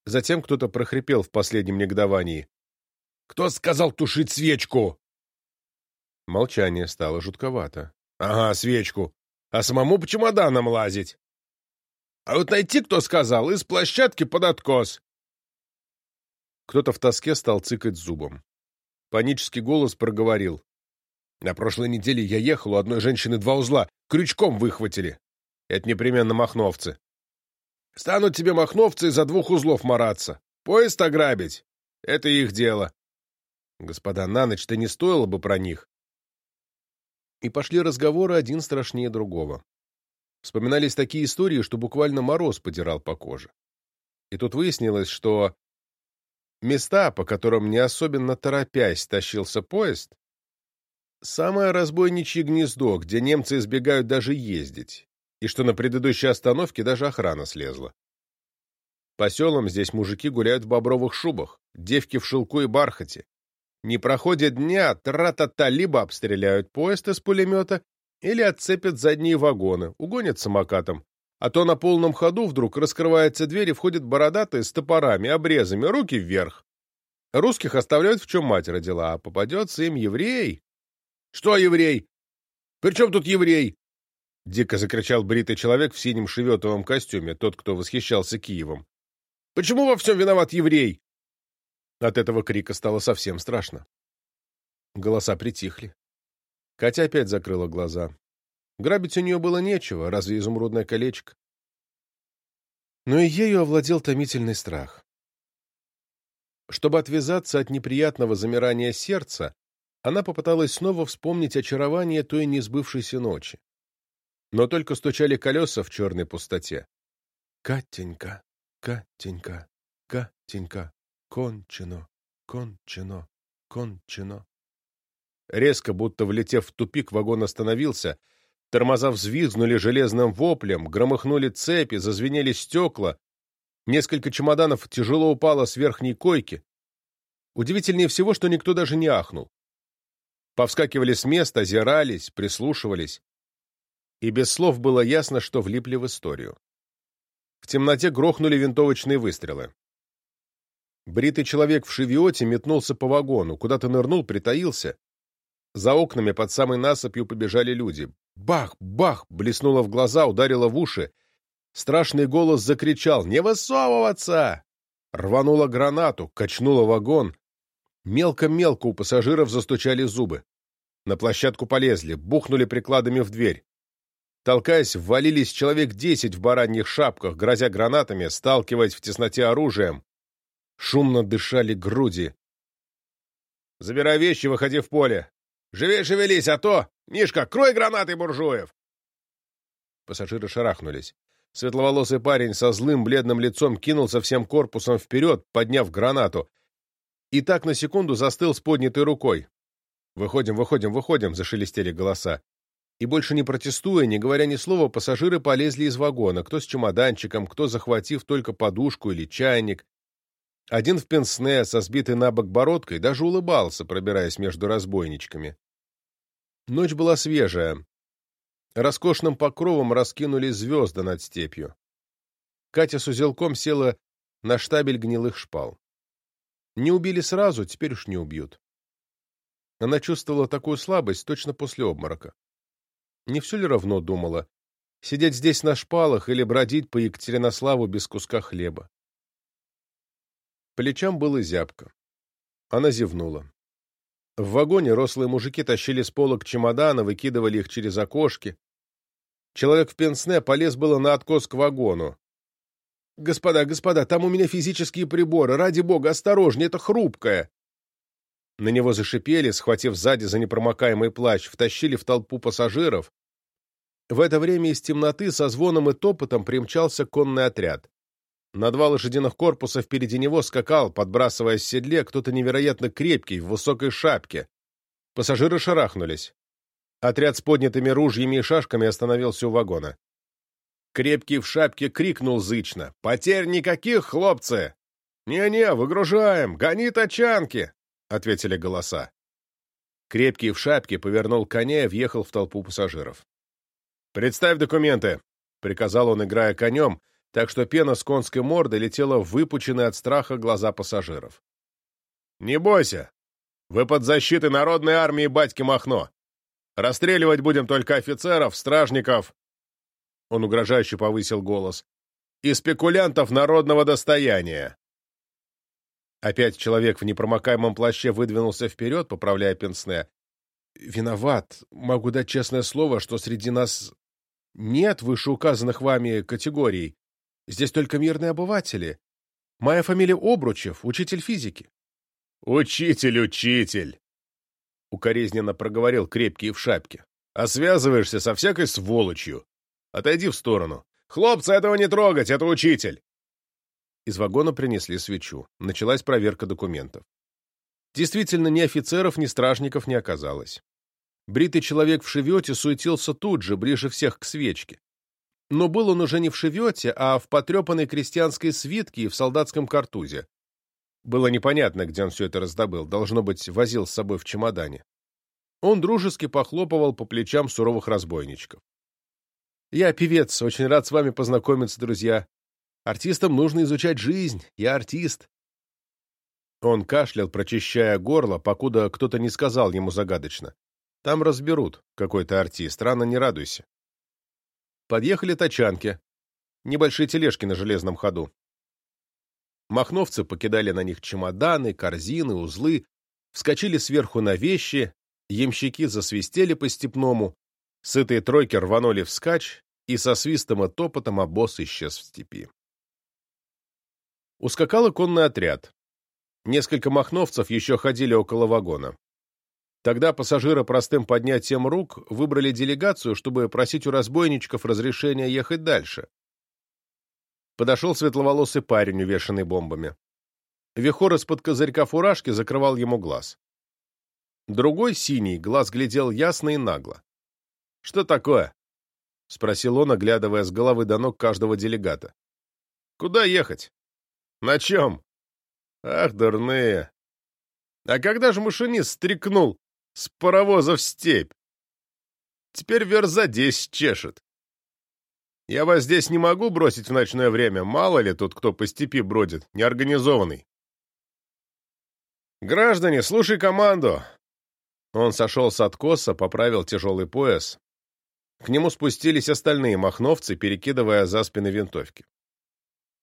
Затем кто-то прохрипел в последнем негодовании. «Кто сказал тушить свечку?» Молчание стало жутковато. «Ага, свечку. А самому по чемоданам лазить. А вот найти, кто сказал, из площадки под откос». Кто-то в тоске стал цыкать зубом. Панический голос проговорил. На прошлой неделе я ехал, у одной женщины два узла, крючком выхватили. Это непременно махновцы. Станут тебе махновцы из-за двух узлов мараться. Поезд ограбить. Это их дело. Господа, на ночь-то не стоило бы про них. И пошли разговоры один страшнее другого. Вспоминались такие истории, что буквально мороз подирал по коже. И тут выяснилось, что места, по которым не особенно торопясь тащился поезд, Самое разбойничье гнездо, где немцы избегают даже ездить, и что на предыдущей остановке даже охрана слезла. По селам здесь мужики гуляют в бобровых шубах, девки в шелку и бархате. Не проходит дня, тра-та-та либо обстреляют поезд из пулемета, или отцепят задние вагоны, угонят самокатом. А то на полном ходу вдруг раскрывается дверь и входит бородатые с топорами, обрезами, руки вверх. Русских оставляют в чем мать родила, а попадется им еврей, «Что еврей? При чем тут еврей?» Дико закричал бритый человек в синем шеветовом костюме, тот, кто восхищался Киевом. «Почему во всем виноват еврей?» От этого крика стало совсем страшно. Голоса притихли. Катя опять закрыла глаза. Грабить у нее было нечего, разве изумрудное колечко? Но и ею овладел томительный страх. Чтобы отвязаться от неприятного замирания сердца, она попыталась снова вспомнить очарование той несбывшейся ночи. Но только стучали колеса в черной пустоте. «Катенька, Катенька, Катенька, кончено, кончено, кончено». Резко, будто влетев в тупик, вагон остановился, тормоза взвизгнули железным воплем, громыхнули цепи, зазвенели стекла, несколько чемоданов тяжело упало с верхней койки. Удивительнее всего, что никто даже не ахнул. Повскакивали с места, озирались, прислушивались. И без слов было ясно, что влипли в историю. В темноте грохнули винтовочные выстрелы. Бритый человек в шевиоте метнулся по вагону, куда-то нырнул, притаился. За окнами под самой насыпью побежали люди. Бах! Бах! Блеснуло в глаза, ударило в уши. Страшный голос закричал «Не высовываться!» Рванула гранату, качнула вагон. Мелко-мелко у пассажиров застучали зубы. На площадку полезли, бухнули прикладами в дверь. Толкаясь, ввалились человек десять в бараньих шапках, грозя гранатами, сталкиваясь в тесноте оружием. Шумно дышали груди. «Забирай вещи, выходи в поле! Живей шевелись, а то! Мишка, крой гранаты буржуев!» Пассажиры шарахнулись. Светловолосый парень со злым бледным лицом кинулся всем корпусом вперед, подняв гранату. И так на секунду застыл с поднятой рукой. «Выходим, выходим, выходим!» — зашелестели голоса. И больше не протестуя, не говоря ни слова, пассажиры полезли из вагона, кто с чемоданчиком, кто захватив только подушку или чайник. Один в пенсне, со сбитой на бок бородкой, даже улыбался, пробираясь между разбойничками. Ночь была свежая, Роскошным покровом раскинулись звезды над степью. Катя с узелком села на штабель гнилых шпал. Не убили сразу, теперь уж не убьют. Она чувствовала такую слабость точно после обморока. Не все ли равно думала? Сидеть здесь на шпалах или бродить по Екатеринославу без куска хлеба? Плечам было зябко. Она зевнула. В вагоне рослые мужики тащили с полок чемоданы, выкидывали их через окошки. Человек в пенсне полез было на откос к вагону. «Господа, господа, там у меня физические приборы. Ради бога, осторожнее, это хрупкое!» На него зашипели, схватив сзади за непромокаемый плащ, втащили в толпу пассажиров. В это время из темноты со звоном и топотом примчался конный отряд. На два лошадиных корпуса впереди него скакал, подбрасывая с седле, кто-то невероятно крепкий, в высокой шапке. Пассажиры шарахнулись. Отряд с поднятыми ружьями и шашками остановился у вагона. Крепкий в шапке крикнул зычно. «Потерь никаких, хлопцы!» «Не-не, выгружаем! Гони тачанки!» — ответили голоса. Крепкий в шапке повернул коня и въехал в толпу пассажиров. «Представь документы!» — приказал он, играя конем, так что пена с конской морды летела в выпученные от страха глаза пассажиров. «Не бойся! Вы под защитой народной армии батьки Махно! Расстреливать будем только офицеров, стражников!» Он угрожающе повысил голос. «И спекулянтов народного достояния!» Опять человек в непромокаемом плаще выдвинулся вперед, поправляя пенсне. «Виноват. Могу дать честное слово, что среди нас нет вышеуказанных вами категорий. Здесь только мирные обыватели. Моя фамилия Обручев, учитель физики». «Учитель, учитель!» — укоризненно проговорил крепкий в шапке. «А связываешься со всякой сволочью. Отойди в сторону. Хлопцы, этого не трогать, это учитель!» Из вагона принесли свечу. Началась проверка документов. Действительно, ни офицеров, ни стражников не оказалось. Бритый человек в шевете суетился тут же, ближе всех к свечке. Но был он уже не в шевете, а в потрепанной крестьянской свитке и в солдатском картузе. Было непонятно, где он все это раздобыл, должно быть, возил с собой в чемодане. Он дружески похлопывал по плечам суровых разбойничков. «Я певец, очень рад с вами познакомиться, друзья. Артистам нужно изучать жизнь, я артист». Он кашлял, прочищая горло, покуда кто-то не сказал ему загадочно. «Там разберут, какой то артист, рано не радуйся». Подъехали тачанки. Небольшие тележки на железном ходу. Махновцы покидали на них чемоданы, корзины, узлы, вскочили сверху на вещи, ямщики засвистели по-степному, сытые тройки рванули вскачь, и со свистом и топотом обоз исчез в степи. Ускакал конный отряд. Несколько махновцев еще ходили около вагона. Тогда пассажиры простым поднятием рук выбрали делегацию, чтобы просить у разбойничков разрешения ехать дальше. Подошел светловолосый парень, увешанный бомбами. Вихор из-под козырька фуражки закрывал ему глаз. Другой, синий, глаз глядел ясно и нагло. «Что такое?» — спросил он, оглядывая с головы до ног каждого делегата. «Куда ехать? На чем?» «Ах, дурные! А когда же машинист стрекнул с паровоза в степь. Теперь верза десять чешет. Я вас здесь не могу бросить в ночное время, мало ли тут кто по степи бродит, неорганизованный. Граждане, слушай команду. Он сошел с откоса, поправил тяжелый пояс. К нему спустились остальные махновцы, перекидывая за спины винтовки.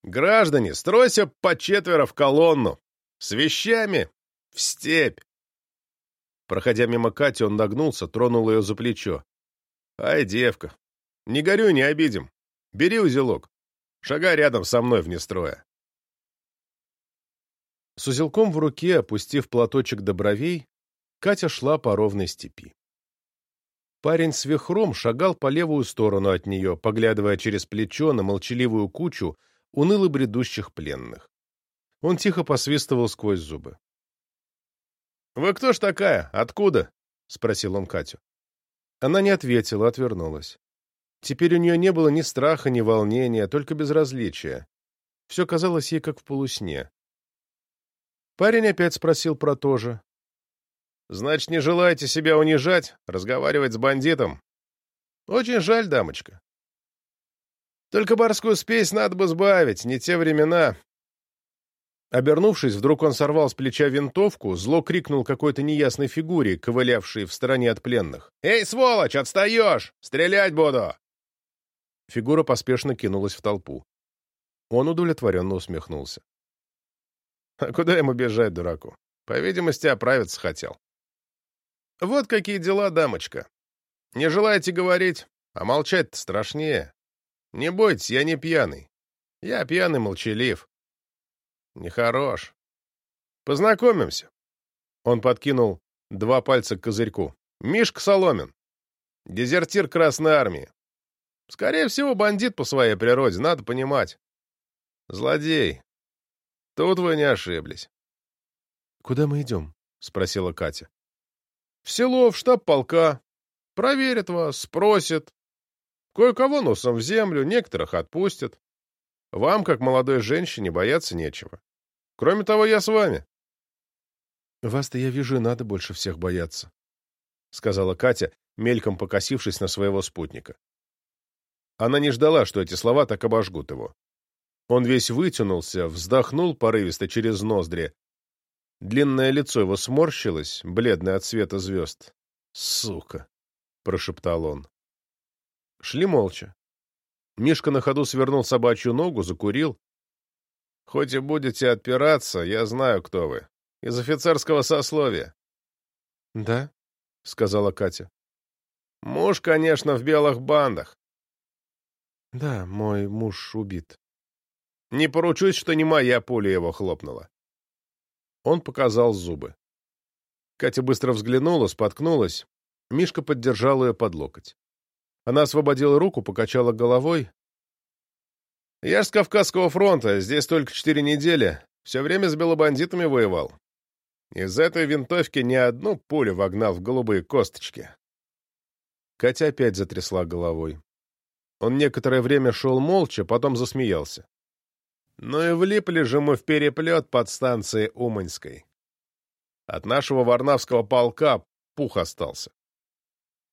Граждане, стройся по четверо в колонну. С вещами. В степь. Проходя мимо Кати, он нагнулся, тронул ее за плечо. Ай, девка, не горюй, не обидим. Бери узелок. Шагай рядом со мной вне строя. С узелком в руке, опустив платочек до бровей, Катя шла по ровной степи. Парень с вихром шагал по левую сторону от нее, поглядывая через плечо на молчаливую кучу уныло бредущих пленных. Он тихо посвистывал сквозь зубы. «Вы кто ж такая? Откуда?» — спросил он Катю. Она не ответила, отвернулась. Теперь у нее не было ни страха, ни волнения, только безразличия. Все казалось ей как в полусне. Парень опять спросил про то же. «Значит, не желаете себя унижать, разговаривать с бандитом?» «Очень жаль, дамочка. Только барскую спесь надо бы сбавить, не те времена». Обернувшись, вдруг он сорвал с плеча винтовку, зло крикнул какой-то неясной фигуре, ковылявшей в стороне от пленных. «Эй, сволочь, отстаешь! Стрелять буду!» Фигура поспешно кинулась в толпу. Он удовлетворенно усмехнулся. А куда ему бежать, дураку? По видимости, оправиться хотел. Вот какие дела, дамочка. Не желаете говорить, а молчать-то страшнее. Не бойтесь, я не пьяный. Я пьяный молчалив. Нехорош. Познакомимся. Он подкинул два пальца к козырьку. Мишка Соломин. Дезертир Красной Армии. Скорее всего, бандит по своей природе, надо понимать. Злодей. Тут вы не ошиблись. — Куда мы идем? — спросила Катя. — В село, в штаб полка. Проверят вас, спросят. Кое-кого носом в землю, некоторых отпустят. Вам, как молодой женщине, бояться нечего. Кроме того, я с вами. — Вас-то, я вижу, надо больше всех бояться, — сказала Катя, мельком покосившись на своего спутника. Она не ждала, что эти слова так обожгут его. Он весь вытянулся, вздохнул порывисто через ноздри. Длинное лицо его сморщилось, бледное от света звезд. «Сука!» — прошептал он. Шли молча. Мишка на ходу свернул собачью ногу, закурил. «Хоть и будете отпираться, я знаю, кто вы. Из офицерского сословия». «Да?» — сказала Катя. «Муж, конечно, в белых бандах. Да, мой муж убит. Не поручусь, что не моя пуля его хлопнула. Он показал зубы. Катя быстро взглянула, споткнулась. Мишка поддержал ее под локоть. Она освободила руку, покачала головой. «Я с Кавказского фронта, здесь только четыре недели. Все время с белобандитами воевал. Из этой винтовки ни одну пулю вогнал в голубые косточки». Катя опять затрясла головой. Он некоторое время шел молча, потом засмеялся. Ну и влипли же мы в переплет под станцией Уманской. От нашего Варнавского полка пух остался.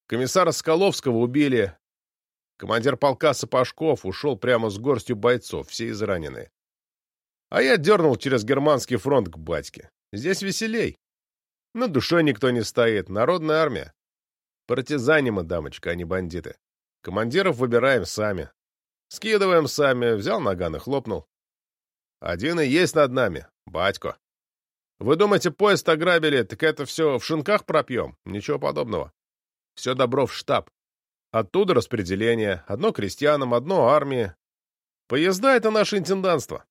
Комиссара Скаловского убили. Командир полка Сапожков ушел прямо с горстью бойцов, все изранены. А я дернул через германский фронт к батьке. Здесь веселей. На душе никто не стоит, народная армия. Партизане мы, дамочка, а не бандиты. Командиров выбираем сами. Скидываем сами, взял наган и хлопнул. Один и есть над нами, батько. Вы думаете, поезд ограбили, так это все в шинках пропьем? Ничего подобного. Все добро в штаб. Оттуда распределение. Одно крестьянам, одно армии. Поезда — это наше интенданство.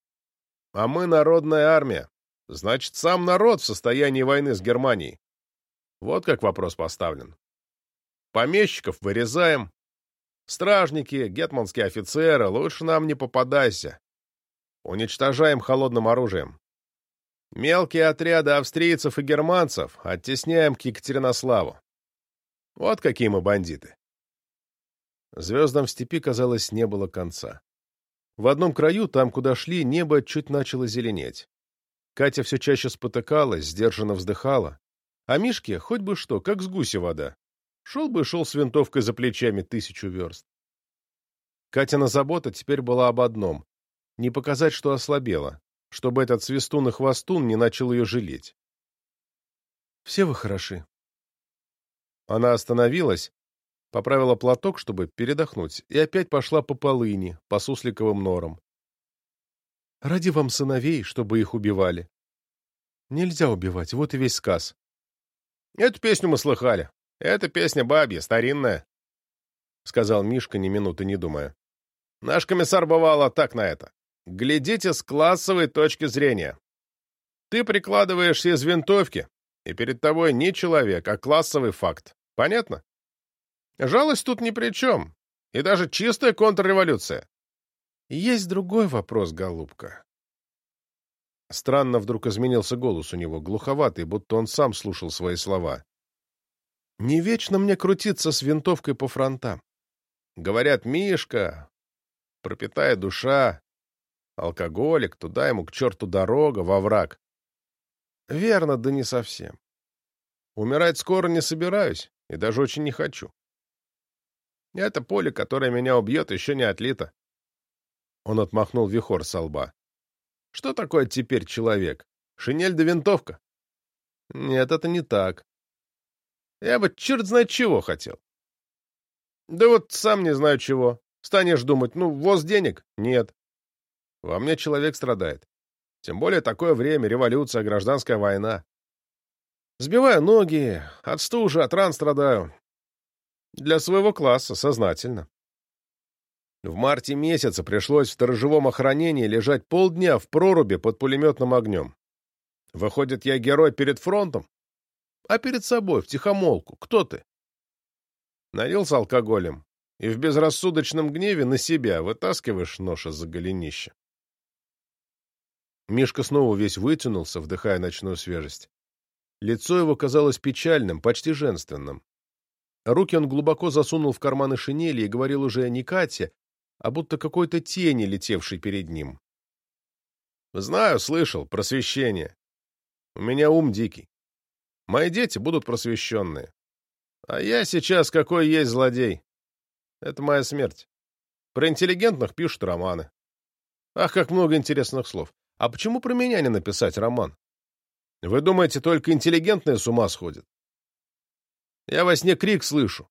А мы народная армия. Значит, сам народ в состоянии войны с Германией. Вот как вопрос поставлен. Помещиков вырезаем, Стражники, гетманские офицеры, лучше нам не попадайся. Уничтожаем холодным оружием. Мелкие отряды австрийцев и германцев оттесняем к Екатеринославу. Вот какие мы бандиты. Звездам в степи, казалось, не было конца. В одном краю, там, куда шли, небо чуть начало зеленеть. Катя все чаще спотыкалась, сдержанно вздыхала. А Мишке хоть бы что, как с гуся вода. Шел бы шел с винтовкой за плечами тысячу верст. Катина забота теперь была об одном — не показать, что ослабела, чтобы этот свистун и хвостун не начал ее жалеть. «Все вы хороши». Она остановилась, поправила платок, чтобы передохнуть, и опять пошла по полыни, по сусликовым норам. Ради вам сыновей, чтобы их убивали. Нельзя убивать, вот и весь сказ. Эту песню мы слыхали. Эта песня бабья, старинная, — сказал Мишка, ни минуты не думая. Наш комиссар бывало так на это. Глядите с классовой точки зрения. Ты прикладываешься из винтовки, и перед тобой не человек, а классовый факт. Понятно? Жалость тут ни при чем. И даже чистая контрреволюция. Есть другой вопрос, голубка. Странно вдруг изменился голос у него, глуховатый, будто он сам слушал свои слова. Не вечно мне крутиться с винтовкой по фронтам. Говорят, Мишка, пропитая душа, алкоголик, туда ему к черту дорога, во враг. Верно, да не совсем. Умирать скоро не собираюсь и даже очень не хочу. Это поле, которое меня убьет, еще не отлито. Он отмахнул вихор со лба. Что такое теперь человек? Шинель да винтовка? Нет, это не так. Я бы черт знает чего хотел. Да вот сам не знаю чего. Станешь думать, ну, воз денег? Нет. Во мне человек страдает. Тем более такое время, революция, гражданская война. Сбиваю ноги, от стужи, от ран страдаю. Для своего класса, сознательно. В марте месяца пришлось в сторожевом охранении лежать полдня в проруби под пулеметным огнем. Выходит, я герой перед фронтом? А перед собой, в тихомолку. Кто ты? Налился алкоголем и в безрассудочном гневе на себя вытаскиваешь нож из-за голенища. Мишка снова весь вытянулся, вдыхая ночную свежесть. Лицо его казалось печальным, почти женственным. Руки он глубоко засунул в карманы шинели и говорил уже не Кате, а будто какой-то тени, летевшей перед ним. «Знаю, слышал, просвещение. У меня ум дикий. Мои дети будут просвещенные. А я сейчас какой есть злодей. Это моя смерть. Про интеллигентных пишут романы. Ах, как много интересных слов. А почему про меня не написать роман? Вы думаете, только интеллигентные с ума сходят? Я во сне крик слышу.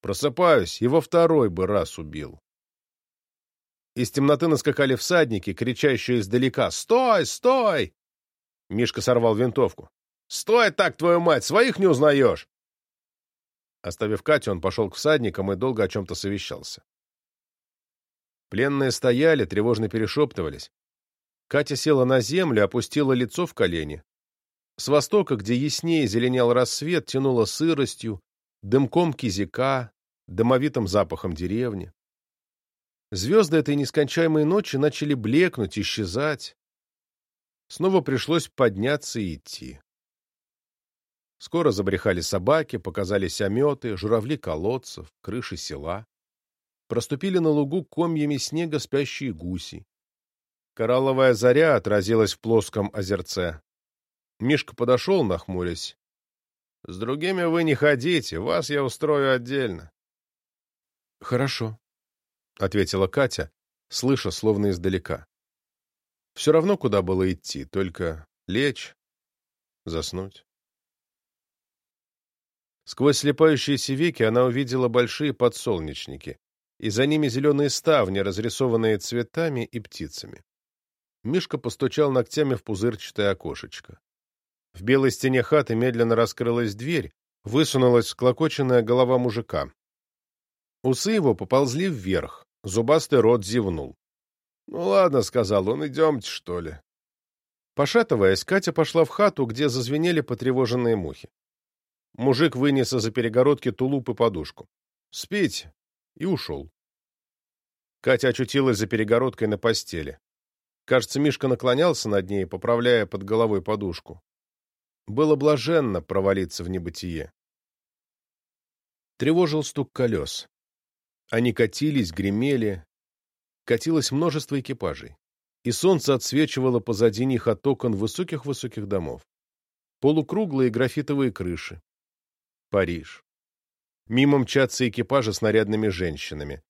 Просыпаюсь, и во второй бы раз убил. Из темноты наскакали всадники, кричащие издалека «Стой! Стой!» Мишка сорвал винтовку. «Стой так, твою мать! Своих не узнаешь!» Оставив Катю, он пошел к всадникам и долго о чем-то совещался. Пленные стояли, тревожно перешептывались. Катя села на землю, опустила лицо в колени. С востока, где яснее зеленел рассвет, тянуло сыростью, дымком кизика, домовитым запахом деревни. Звезды этой нескончаемой ночи начали блекнуть, исчезать. Снова пришлось подняться и идти. Скоро забрехали собаки, показались ометы, журавли колодцев, крыши села. Проступили на лугу комьями снега спящие гуси. Коралловая заря отразилась в плоском озерце. Мишка подошел, нахмурясь. — С другими вы не ходите, вас я устрою отдельно. — Хорошо, — ответила Катя, слыша, словно издалека. Все равно, куда было идти, только лечь, заснуть. Сквозь слепающиеся веки она увидела большие подсолнечники, и за ними зеленые ставни, разрисованные цветами и птицами. Мишка постучал ногтями в пузырчатое окошечко. В белой стене хаты медленно раскрылась дверь, высунулась склокоченная голова мужика. Усы его поползли вверх, зубастый рот зевнул. — Ну ладно, — сказал он, — идемте, что ли. Пошатываясь, Катя пошла в хату, где зазвенели потревоженные мухи. Мужик вынес из-за перегородки тулуп и подушку. «Спите!» и ушел. Катя очутилась за перегородкой на постели. Кажется, Мишка наклонялся над ней, поправляя под головой подушку. Было блаженно провалиться в небытие. Тревожил стук колес. Они катились, гремели. Катилось множество экипажей. И солнце отсвечивало позади них от окон высоких-высоких домов. Полукруглые графитовые крыши. Париж. Мимо мчатся экипажи с нарядными женщинами.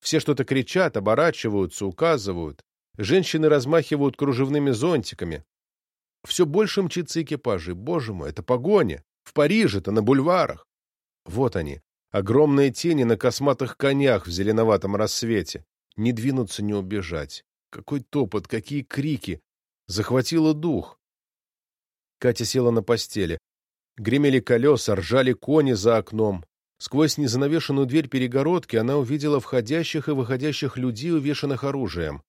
Все что-то кричат, оборачиваются, указывают. Женщины размахивают кружевными зонтиками. Все больше мчится экипажей. Боже мой, это погоня. В Париже-то, на бульварах. Вот они, огромные тени на косматых конях в зеленоватом рассвете. Не двинуться, не убежать. Какой топот, какие крики! Захватило дух. Катя села на постели. Гремели колеса, ржали кони за окном. Сквозь незанавешенную дверь перегородки она увидела входящих и выходящих людей, увешанных оружием.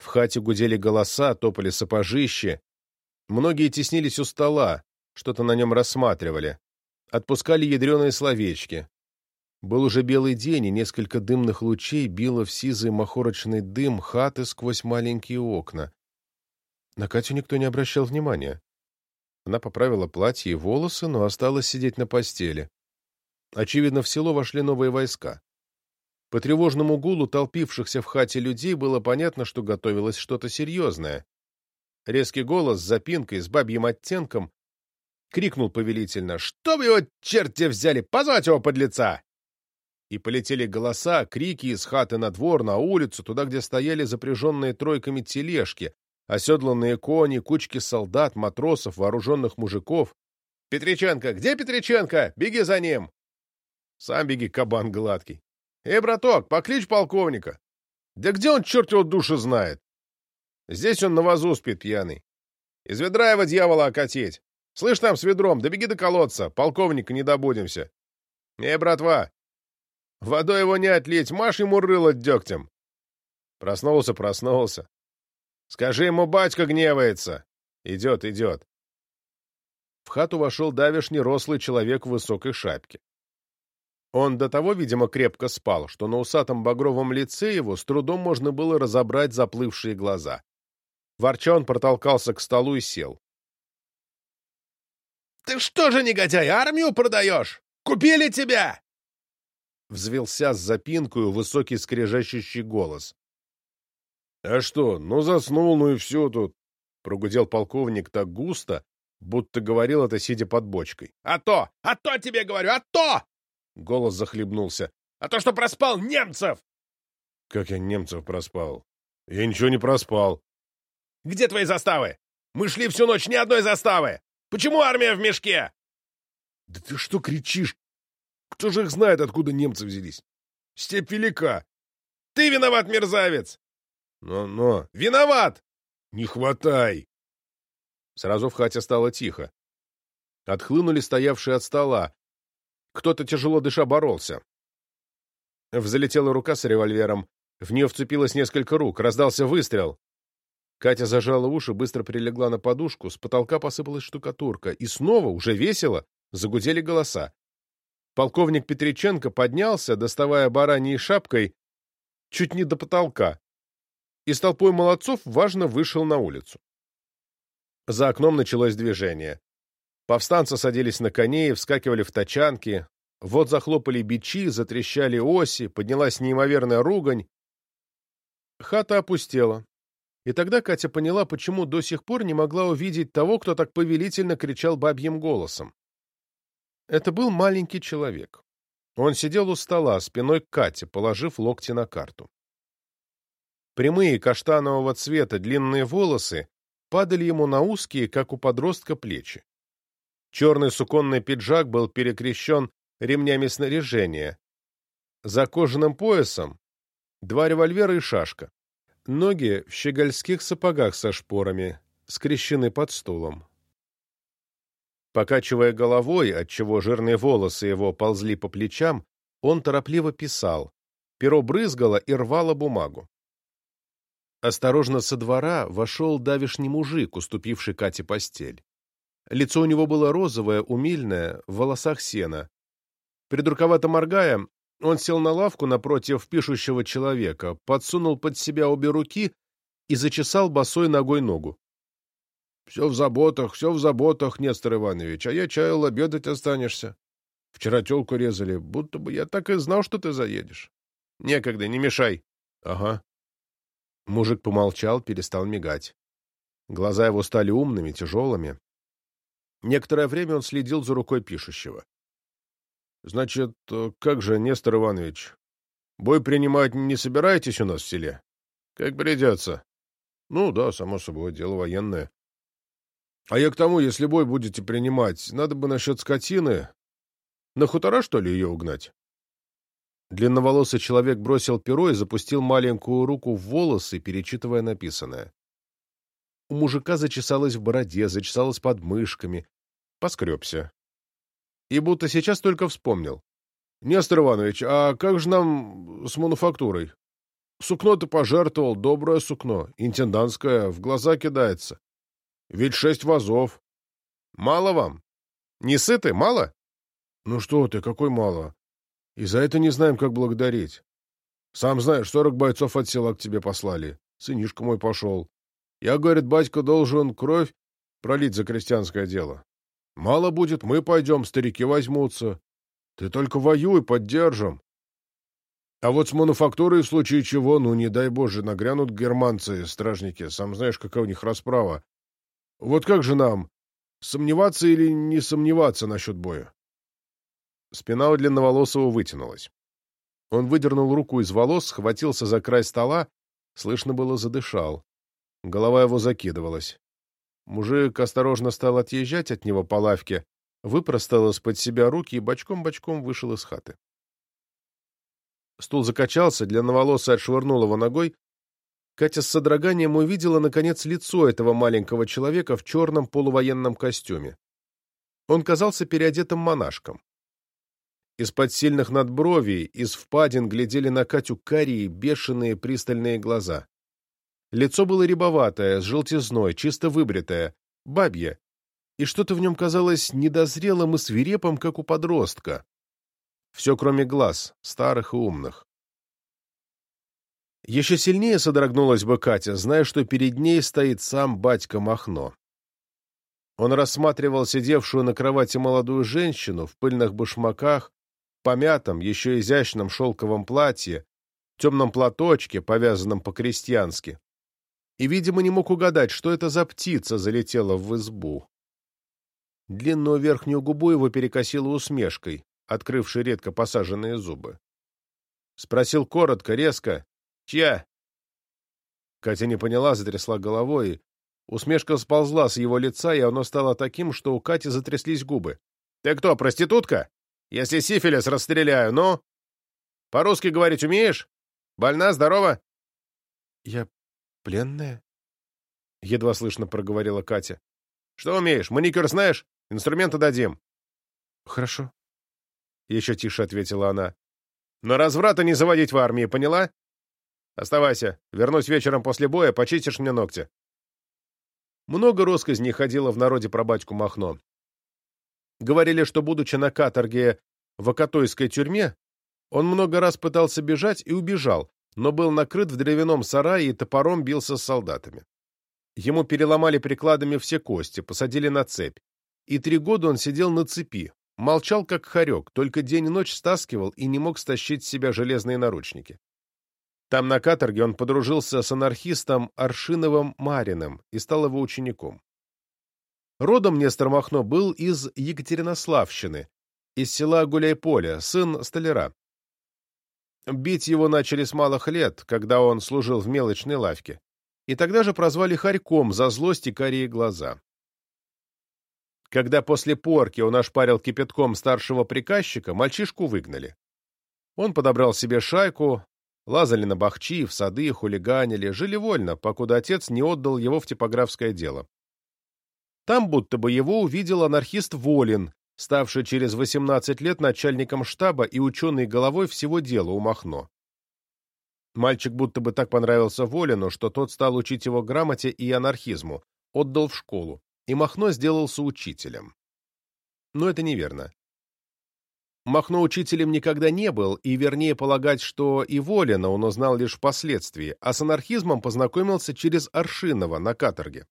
В хате гудели голоса, топали сапожищи. Многие теснились у стола, что-то на нем рассматривали. Отпускали ядреные словечки. Был уже белый день, и несколько дымных лучей било в сизый махорочный дым хаты сквозь маленькие окна. На Катю никто не обращал внимания. Она поправила платье и волосы, но осталась сидеть на постели. Очевидно, в село вошли новые войска. По тревожному гулу толпившихся в хате людей было понятно, что готовилось что-то серьезное. Резкий голос с запинкой, с бабьим оттенком, крикнул повелительно «Чтоб его черти взяли! Позвать его под лица!» И полетели голоса, крики из хаты на двор, на улицу, туда, где стояли запряженные тройками тележки, оседланные кони, кучки солдат, матросов, вооруженных мужиков. «Петриченко! Где Петриченко? Беги за ним!» «Сам беги, кабан гладкий!» «Эй, браток, покличь полковника!» «Да где он, черт его души, знает?» «Здесь он на вазу спит пьяный. Из ведра его дьявола окатить. Слышь там с ведром, добеги до колодца, полковника не добудемся. Эй, братва, водой его не отлить, маш ему рыло дегтем!» Проснулся, проснулся. Скажи ему, батька гневается. Идет, идет. В хату вошел давишний рослый человек в высокой шапке. Он до того, видимо, крепко спал, что на усатом багровом лице его с трудом можно было разобрать заплывшие глаза. Ворча он протолкался к столу и сел. — Ты что же, негодяй, армию продаешь? Купили тебя! Взвелся с запинкою высокий скрежещущий голос. — А что, ну заснул, ну и все тут, — прогудел полковник так густо, будто говорил это, сидя под бочкой. — А то! А то тебе говорю! А то! — голос захлебнулся. — А то, что проспал немцев! — Как я немцев проспал? Я ничего не проспал. — Где твои заставы? Мы шли всю ночь ни одной заставы! Почему армия в мешке? — Да ты что кричишь? Кто же их знает, откуда немцы взялись? Степь велика! Ты виноват, мерзавец! Но-но! Виноват! Не хватай! Сразу в хате стало тихо. Отхлынули стоявшие от стола. Кто-то тяжело дыша боролся. Взлетела рука с револьвером. В нее вцепилось несколько рук. Раздался выстрел. Катя зажала уши, быстро прилегла на подушку. С потолка посыпалась штукатурка. И снова, уже весело, загудели голоса. Полковник Петриченко поднялся, доставая бараньей шапкой, чуть не до потолка и с толпой молодцов важно вышел на улицу. За окном началось движение. Повстанцы садились на коней, вскакивали в тачанки, вот захлопали бичи, затрещали оси, поднялась неимоверная ругань. Хата опустела. И тогда Катя поняла, почему до сих пор не могла увидеть того, кто так повелительно кричал бабьим голосом. Это был маленький человек. Он сидел у стола, спиной к Кате, положив локти на карту. Прямые каштанового цвета длинные волосы падали ему на узкие, как у подростка, плечи. Черный суконный пиджак был перекрещен ремнями снаряжения. За кожаным поясом два револьвера и шашка. Ноги в щегольских сапогах со шпорами, скрещены под стулом. Покачивая головой, отчего жирные волосы его ползли по плечам, он торопливо писал. Перо брызгало и рвало бумагу. Осторожно со двора вошел давишний мужик, уступивший Кате постель. Лицо у него было розовое, умильное, в волосах сена. Придурковато моргая, он сел на лавку напротив пишущего человека, подсунул под себя обе руки и зачесал босой ногой ногу. — Все в заботах, все в заботах, Нестор Иванович, а я чаял, обедать останешься. Вчера телку резали, будто бы я так и знал, что ты заедешь. — Некогда, не мешай. — Ага. Мужик помолчал, перестал мигать. Глаза его стали умными, тяжелыми. Некоторое время он следил за рукой пишущего. — Значит, э, как же, Нестор Иванович, бой принимать не собираетесь у нас в селе? — Как придется. — Ну да, само собой, дело военное. — А я к тому, если бой будете принимать, надо бы насчет скотины. На хутора, что ли, ее угнать? Длинноволосый человек бросил перо и запустил маленькую руку в волосы, перечитывая написанное. У мужика зачесалось в бороде, зачесалось под мышками. Поскребся. И будто сейчас только вспомнил. — Нестор Иванович, а как же нам с мануфактурой? Сукно ты пожертвовал, доброе сукно, интендантское, в глаза кидается. Ведь шесть вазов. Мало вам? Не сыты, мало? Ну что ты, какой мало? И за это не знаем, как благодарить. Сам знаешь, сорок бойцов от села к тебе послали. Сынишка мой пошел. Я, говорит, батька должен кровь пролить за крестьянское дело. Мало будет, мы пойдем, старики возьмутся. Ты только воюй, поддержим. А вот с мануфактурой в случае чего, ну, не дай боже, нагрянут германцы, стражники, сам знаешь, какая у них расправа. Вот как же нам, сомневаться или не сомневаться насчет боя? Спина у длинноволосого вытянулась. Он выдернул руку из волос, схватился за край стола, слышно было, задышал. Голова его закидывалась. Мужик осторожно стал отъезжать от него по лавке, выпростал из-под себя руки и бочком-бочком вышел из хаты. Стул закачался, длинноволосый отшвырнул его ногой. Катя с содроганием увидела, наконец, лицо этого маленького человека в черном полувоенном костюме. Он казался переодетым монашком. Из-под сильных надбровий, из впадин глядели на Катю карие, бешеные пристальные глаза. Лицо было рябоватое, с желтизной, чисто выбритое, бабье, и что-то в нем казалось недозрелым и свирепым, как у подростка. Все, кроме глаз, старых и умных. Еще сильнее содрогнулась бы Катя, зная, что перед ней стоит сам батька Махно. Он рассматривал сидевшую на кровати молодую женщину в пыльных башмаках, помятом, еще изящном шелковом платье, темном платочке, повязанном по-крестьянски, и, видимо, не мог угадать, что это за птица залетела в избу. Длинную верхнюю губу его перекосила усмешкой открывший редко посаженные зубы. Спросил коротко, резко. «Чья?» Катя не поняла, затрясла головой. Усмешка сползла с его лица, и оно стало таким, что у Кати затряслись губы. «Ты кто, проститутка? Если сифилис расстреляю, ну? По-русски говорить умеешь? Больна, здорова?» «Я пленная?» — едва слышно проговорила Катя. «Что умеешь? Маникюр знаешь? Инструменты дадим». «Хорошо», еще тише ответила она. Но разврата не заводить в армии, поняла? Оставайся. Вернусь вечером после боя, почистишь мне ногти. Много росказней ходило в народе про батьку Махно. Говорили, что, будучи на каторге в Акатойской тюрьме, он много раз пытался бежать и убежал, но был накрыт в деревянном сарае и топором бился с солдатами. Ему переломали прикладами все кости, посадили на цепь, и три года он сидел на цепи, Молчал, как хорек, только день и ночь стаскивал и не мог стащить с себя железные наручники. Там, на каторге, он подружился с анархистом Аршиновым Мариным и стал его учеником. Родом Нестор Махно был из Екатеринославщины, из села Гуляйполя, сын столяра. Бить его начали с малых лет, когда он служил в мелочной лавке, и тогда же прозвали Харьком за злость и карие глаза. Когда после порки он ошпарил кипятком старшего приказчика, мальчишку выгнали. Он подобрал себе шайку, лазали на бахчи, в сады, хулиганили, жили вольно, покуда отец не отдал его в типографское дело. Там будто бы его увидел анархист Волин, ставший через 18 лет начальником штаба и ученый головой всего дела у Махно. Мальчик будто бы так понравился Волину, что тот стал учить его грамоте и анархизму, отдал в школу и Махно сделался учителем. Но это неверно. Махно учителем никогда не был, и вернее полагать, что и Волина он узнал лишь впоследствии, а с анархизмом познакомился через Аршинова на каторге.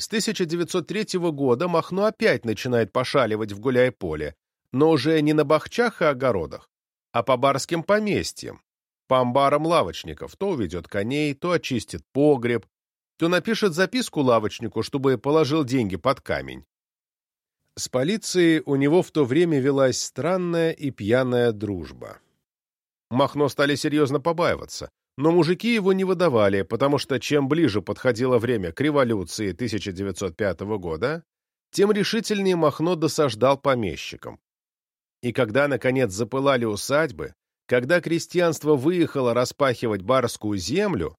С 1903 года Махно опять начинает пошаливать в гуляй-поле, но уже не на бахчах и огородах, а по барским поместьям, по амбарам лавочников, то уведет коней, то очистит погреб, то напишет записку лавочнику, чтобы положил деньги под камень. С полицией у него в то время велась странная и пьяная дружба. Махно стали серьезно побаиваться, но мужики его не выдавали, потому что чем ближе подходило время к революции 1905 года, тем решительнее Махно досаждал помещикам. И когда, наконец, запылали усадьбы, когда крестьянство выехало распахивать барскую землю,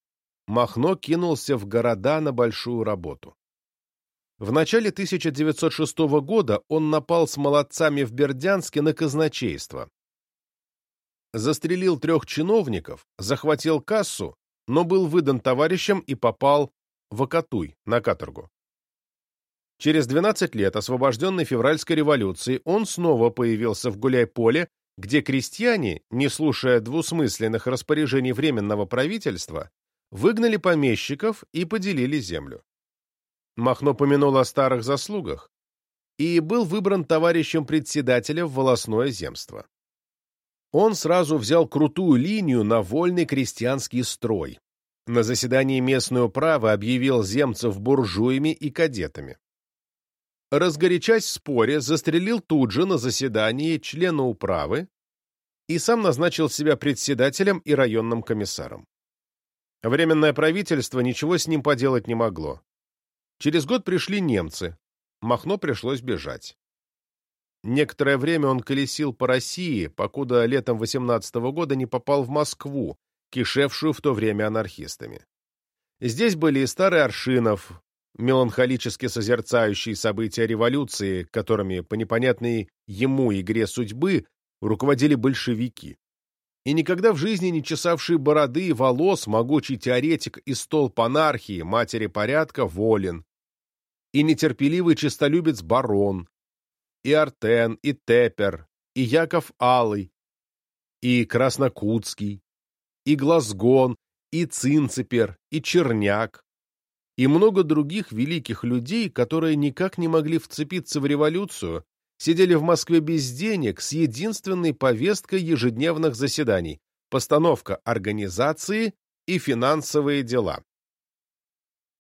Махно кинулся в города на большую работу. В начале 1906 года он напал с молодцами в Бердянске на казначейство. Застрелил трех чиновников, захватил кассу, но был выдан товарищам и попал в Акатуй, на каторгу. Через 12 лет, освобожденный февральской революцией, он снова появился в Гуляй-Поле, где крестьяне, не слушая двусмысленных распоряжений Временного правительства, выгнали помещиков и поделили землю. Махно помянул о старых заслугах и был выбран товарищем председателя в волосное земство. Он сразу взял крутую линию на вольный крестьянский строй. На заседании местной управы объявил земцев буржуями и кадетами. Разгорячась в споре, застрелил тут же на заседании члена управы и сам назначил себя председателем и районным комиссаром. Временное правительство ничего с ним поделать не могло. Через год пришли немцы. Махно пришлось бежать. Некоторое время он колесил по России, покуда летом 18 -го года не попал в Москву, кишевшую в то время анархистами. Здесь были и старый Аршинов, меланхолически созерцающий события революции, которыми по непонятной ему игре судьбы руководили большевики. И никогда в жизни не чесавший бороды и волос могучий теоретик и столб анархии, матери порядка, Волин. И нетерпеливый честолюбец Барон, и Артен, и Тепер, и Яков Алый, и Краснокутский, и Глазгон, и Цинципер, и Черняк, и много других великих людей, которые никак не могли вцепиться в революцию, сидели в Москве без денег с единственной повесткой ежедневных заседаний – постановка организации и финансовые дела.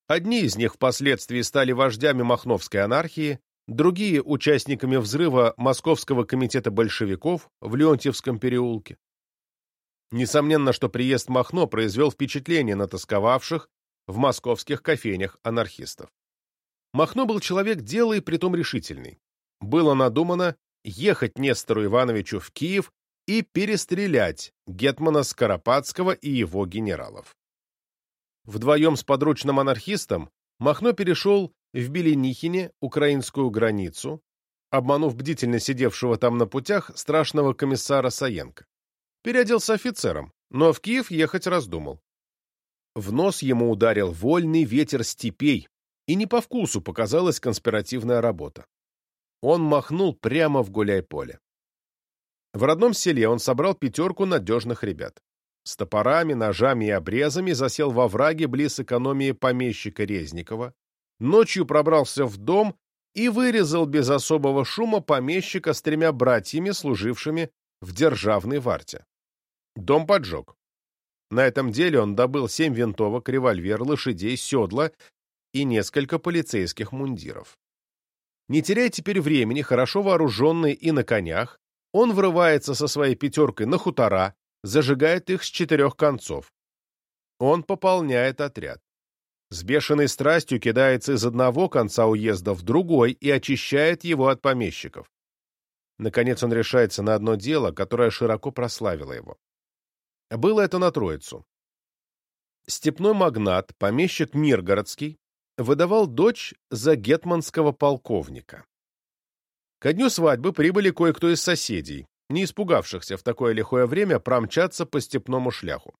Одни из них впоследствии стали вождями Махновской анархии, другие – участниками взрыва Московского комитета большевиков в Леонтьевском переулке. Несомненно, что приезд Махно произвел впечатление на тосковавших в московских кофейнях анархистов. Махно был человек дела и притом решительный. Было надумано ехать Нестору Ивановичу в Киев и перестрелять Гетмана Скоропадского и его генералов. Вдвоем с подручным анархистом Махно перешел в Беленихине украинскую границу, обманув бдительно сидевшего там на путях страшного комиссара Саенко. Переоделся офицером, но в Киев ехать раздумал. В нос ему ударил вольный ветер степей, и не по вкусу показалась конспиративная работа. Он махнул прямо в гуляй-поле. В родном селе он собрал пятерку надежных ребят. С топорами, ножами и обрезами засел во враге близ экономии помещика Резникова, ночью пробрался в дом и вырезал без особого шума помещика с тремя братьями, служившими в державной варте. Дом поджег. На этом деле он добыл семь винтовок, револьвер, лошадей, седла и несколько полицейских мундиров. Не теряя теперь времени, хорошо вооруженный и на конях, он врывается со своей пятеркой на хутора, зажигает их с четырех концов. Он пополняет отряд. С бешеной страстью кидается из одного конца уезда в другой и очищает его от помещиков. Наконец он решается на одно дело, которое широко прославило его. Было это на Троицу. Степной магнат, помещик Миргородский, выдавал дочь за гетманского полковника. Ко дню свадьбы прибыли кое-кто из соседей, не испугавшихся в такое лихое время промчаться по степному шляху.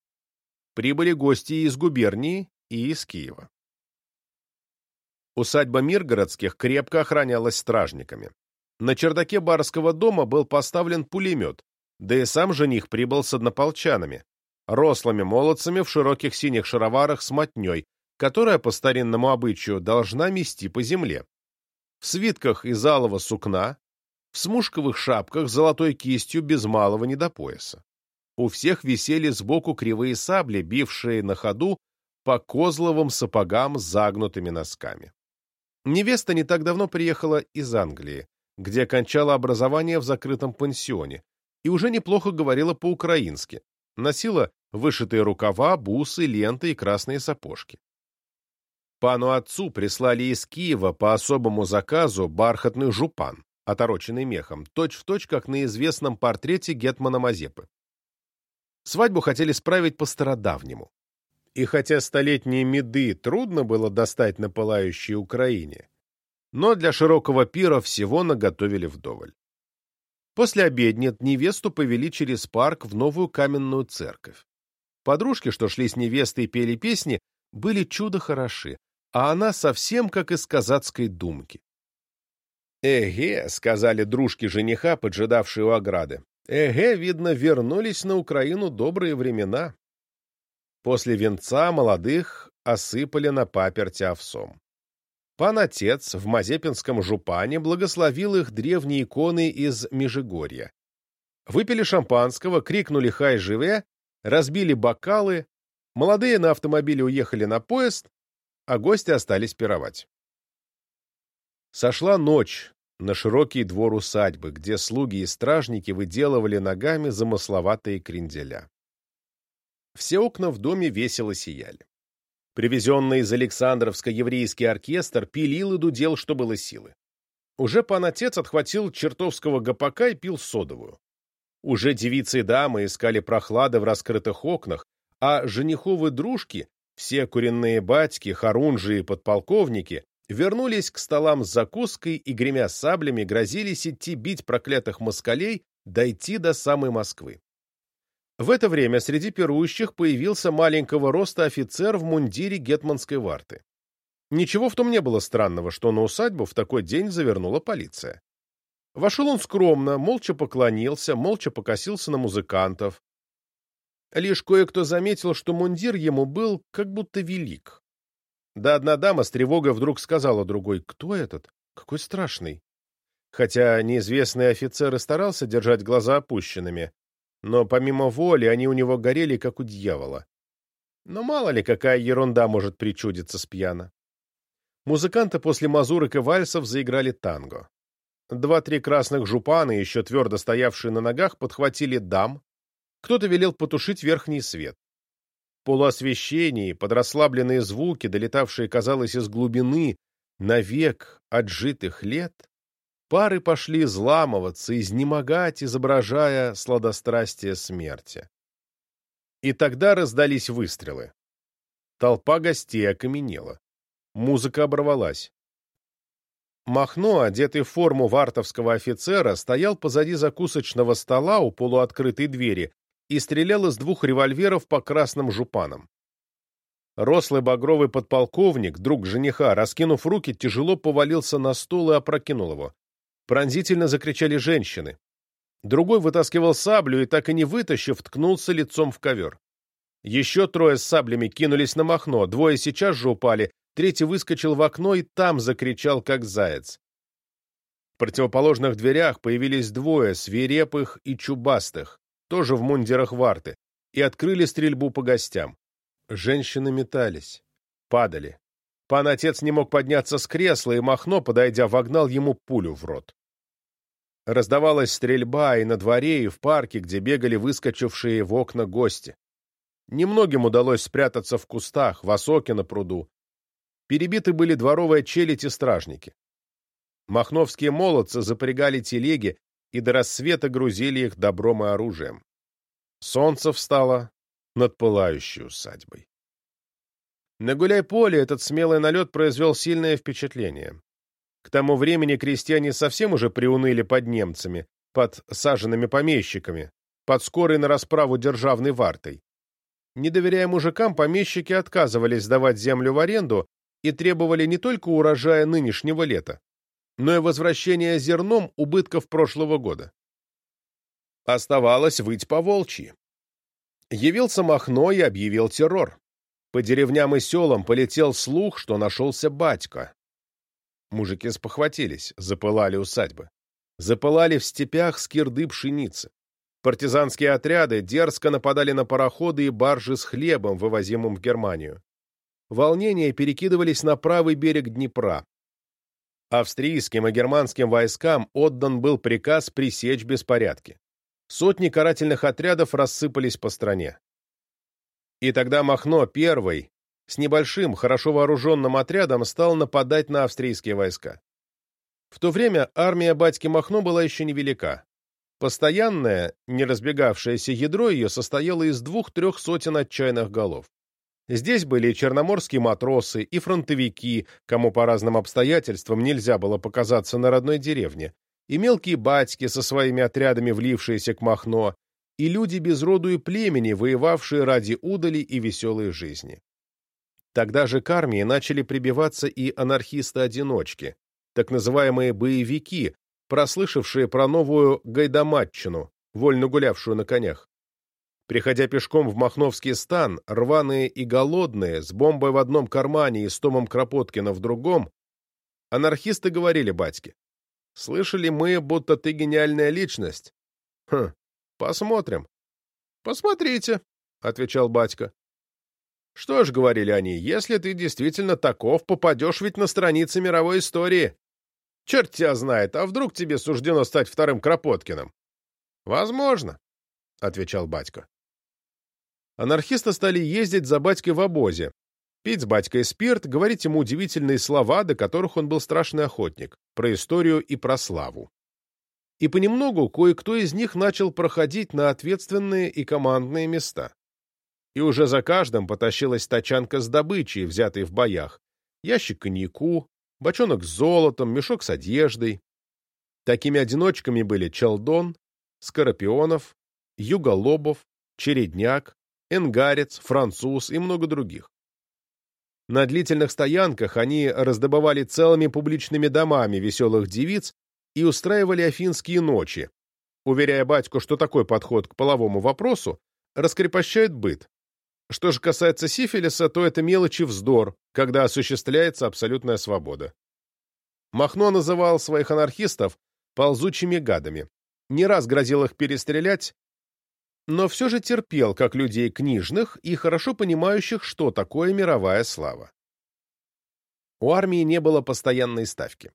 Прибыли гости из губернии и из Киева. Усадьба Миргородских крепко охранялась стражниками. На чердаке барского дома был поставлен пулемет, да и сам жених прибыл с однополчанами, рослыми молодцами в широких синих шароварах с мотней, которая по старинному обычаю должна мести по земле. В свитках из алого сукна, в смушковых шапках с золотой кистью без малого не до пояса. У всех висели сбоку кривые сабли, бившие на ходу по козловым сапогам с загнутыми носками. Невеста не так давно приехала из Англии, где окончала образование в закрытом пансионе, и уже неплохо говорила по-украински, носила вышитые рукава, бусы, ленты и красные сапожки. Пану отцу прислали из Киева по особому заказу бархатный жупан, отороченный мехом, точь-в-точь, точь, как на известном портрете Гетмана Мазепы. Свадьбу хотели справить по-стародавнему. И хотя столетние меды трудно было достать на пылающей Украине, но для широкого пира всего наготовили вдоволь. После обедни невесту повели через парк в новую каменную церковь. Подружки, что шли с невестой и пели песни, были чудо хороши, а она совсем как из казацкой думки. «Эге», — сказали дружки жениха, поджидавшие у ограды, «эге, видно, вернулись на Украину добрые времена». После венца молодых осыпали на паперти овсом. Пан-отец в Мазепинском жупане благословил их древние иконы из Межигорья. Выпили шампанского, крикнули «Хай живе!», разбили бокалы, молодые на автомобиле уехали на поезд, а гости остались пировать. Сошла ночь на широкий двор усадьбы, где слуги и стражники выделывали ногами замысловатые кренделя. Все окна в доме весело сияли. Привезенный из Александровска еврейский оркестр пилил и дудел, что было силы. Уже пан отец отхватил чертовского гопака и пил содовую. Уже девицы и дамы искали прохлады в раскрытых окнах, а жениховы дружки, все куренные батьки, хорунжи и подполковники, вернулись к столам с закуской и, гремя саблями, грозились идти бить проклятых москалей, дойти до самой Москвы. В это время среди пирующих появился маленького роста офицер в мундире гетманской варты. Ничего в том не было странного, что на усадьбу в такой день завернула полиция. Вошел он скромно, молча поклонился, молча покосился на музыкантов. Лишь кое-кто заметил, что мундир ему был как будто велик. Да одна дама с тревогой вдруг сказала другой, «Кто этот? Какой страшный!» Хотя неизвестный офицер и старался держать глаза опущенными, но помимо воли они у него горели, как у дьявола. Но мало ли, какая ерунда может причудиться с пьяна. Музыканты после мазурок и вальсов заиграли танго. Два-три красных жупана, еще твердо стоявшие на ногах, подхватили дам. Кто-то велел потушить верхний свет. Полуосвещение, подрасслабленные звуки, долетавшие, казалось, из глубины, навек отжитых лет, пары пошли зламываться, изнемогать, изображая сладострастие смерти. И тогда раздались выстрелы. Толпа гостей окаменела. Музыка оборвалась. Махно, одетый в форму вартовского офицера, стоял позади закусочного стола у полуоткрытой двери и стрелял из двух револьверов по красным жупанам. Рослый багровый подполковник, друг жениха, раскинув руки, тяжело повалился на стол и опрокинул его. Пронзительно закричали женщины. Другой вытаскивал саблю и, так и не вытащив, ткнулся лицом в ковер. Еще трое с саблями кинулись на Махно, двое сейчас же упали, Третий выскочил в окно и там закричал, как заяц. В противоположных дверях появились двое, свирепых и чубастых, тоже в мундирах варты, и открыли стрельбу по гостям. Женщины метались, падали. Пан-отец не мог подняться с кресла, и Махно, подойдя, вогнал ему пулю в рот. Раздавалась стрельба и на дворе, и в парке, где бегали выскочившие в окна гости. Немногим удалось спрятаться в кустах, в осоке на пруду, Перебиты были дворовая челядь и стражники. Махновские молодцы запрягали телеги и до рассвета грузили их добром и оружием. Солнце встало над пылающей усадьбой. На гуляй-поле этот смелый налет произвел сильное впечатление. К тому времени крестьяне совсем уже приуныли под немцами, под саженными помещиками, под скорой на расправу державной вартой. Не доверяя мужикам, помещики отказывались сдавать землю в аренду и требовали не только урожая нынешнего лета, но и возвращения зерном убытков прошлого года. Оставалось выть по волчьи. Явился Махно и объявил террор. По деревням и селам полетел слух, что нашелся батька. Мужики спохватились, запылали усадьбы. Запылали в степях скирды пшеницы. Партизанские отряды дерзко нападали на пароходы и баржи с хлебом, вывозимым в Германию волнения перекидывались на правый берег Днепра. Австрийским и германским войскам отдан был приказ пресечь беспорядки. Сотни карательных отрядов рассыпались по стране. И тогда Махно первый, с небольшим, хорошо вооруженным отрядом, стал нападать на австрийские войска. В то время армия батьки Махно была еще невелика. Постоянное, не разбегавшееся ядро ее состояло из двух-трех сотен отчаянных голов. Здесь были и черноморские матросы, и фронтовики, кому по разным обстоятельствам нельзя было показаться на родной деревне, и мелкие батьки со своими отрядами, влившиеся к Махно, и люди без роду и племени, воевавшие ради удали и веселой жизни. Тогда же к армии начали прибиваться и анархисты-одиночки, так называемые боевики, прослышавшие про новую гайдаматчину, вольно гулявшую на конях. Приходя пешком в Махновский стан, рваные и голодные, с бомбой в одном кармане и с Томом Кропоткина в другом, анархисты говорили батьке, «Слышали мы, будто ты гениальная личность?» «Хм, посмотрим». «Посмотрите», — отвечал батька. «Что ж, — говорили они, — если ты действительно таков, попадешь ведь на страницы мировой истории. Черт тебя знает, а вдруг тебе суждено стать вторым Кропоткиным?» «Возможно», — отвечал батька анархисты стали ездить за батькой в обозе, пить с батькой спирт, говорить ему удивительные слова, до которых он был страшный охотник, про историю и про славу. И понемногу кое-кто из них начал проходить на ответственные и командные места. И уже за каждым потащилась тачанка с добычей, взятой в боях, ящик коньяку, бочонок с золотом, мешок с одеждой. Такими одиночками были Челдон, Скорпионов, Юголобов, Чередняк, Энгарец, Француз и много других. На длительных стоянках они раздобывали целыми публичными домами веселых девиц и устраивали афинские ночи, уверяя батьку, что такой подход к половому вопросу раскрепощает быт. Что же касается сифилиса, то это мелочи вздор, когда осуществляется абсолютная свобода. Махно называл своих анархистов ползучими гадами. Не раз грозил их перестрелять, но все же терпел как людей книжных и хорошо понимающих, что такое мировая слава. У армии не было постоянной ставки.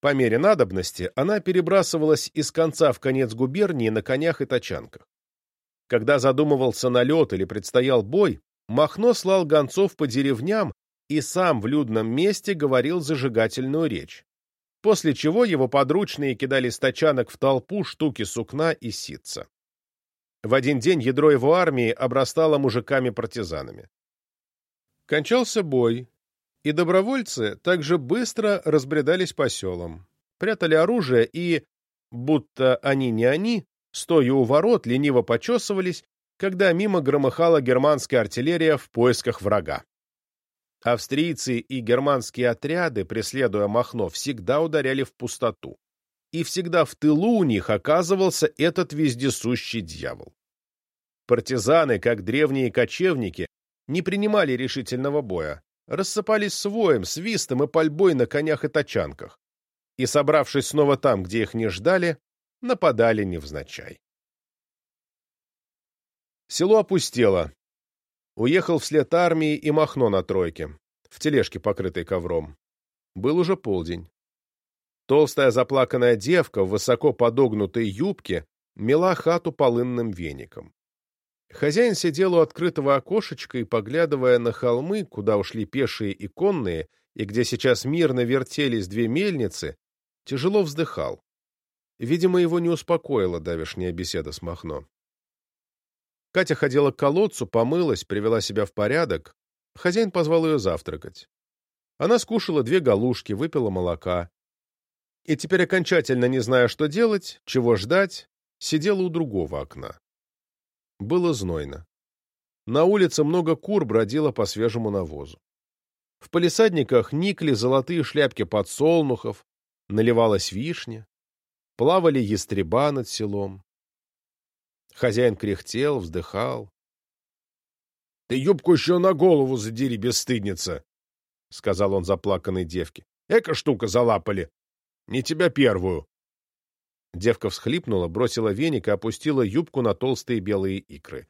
По мере надобности она перебрасывалась из конца в конец губернии на конях и тачанках. Когда задумывался налет или предстоял бой, Махно слал гонцов по деревням и сам в людном месте говорил зажигательную речь, после чего его подручные кидали с тачанок в толпу штуки сукна и ситца. В один день ядро его армии обрастало мужиками-партизанами. Кончался бой, и добровольцы также быстро разбредались по селам, прятали оружие и, будто они не они, стоя у ворот, лениво почесывались, когда мимо громыхала германская артиллерия в поисках врага. Австрийцы и германские отряды, преследуя Махно, всегда ударяли в пустоту и всегда в тылу у них оказывался этот вездесущий дьявол. Партизаны, как древние кочевники, не принимали решительного боя, рассыпались своем, свистом и пальбой на конях и тачанках, и, собравшись снова там, где их не ждали, нападали невзначай. Село опустело. Уехал вслед армии и Махно на тройке, в тележке, покрытой ковром. Был уже полдень. Толстая заплаканная девка в высоко подогнутой юбке мела хату полынным веником. Хозяин сидел у открытого окошечка и, поглядывая на холмы, куда ушли пешие и конные, и где сейчас мирно вертелись две мельницы, тяжело вздыхал. Видимо, его не успокоила давешняя беседа с Махно. Катя ходила к колодцу, помылась, привела себя в порядок. Хозяин позвал ее завтракать. Она скушала две галушки, выпила молока и теперь окончательно не зная, что делать, чего ждать, сидела у другого окна. Было знойно. На улице много кур бродило по свежему навозу. В палисадниках никли золотые шляпки подсолнухов, наливалась вишня, плавали ястреба над селом. Хозяин кряхтел, вздыхал. — Ты юбку еще на голову задери, бесстыдница! — сказал он заплаканной девке. — Эка штука залапали! Не тебя первую. Девка всхлипнула, бросила веник и опустила юбку на толстые белые икры.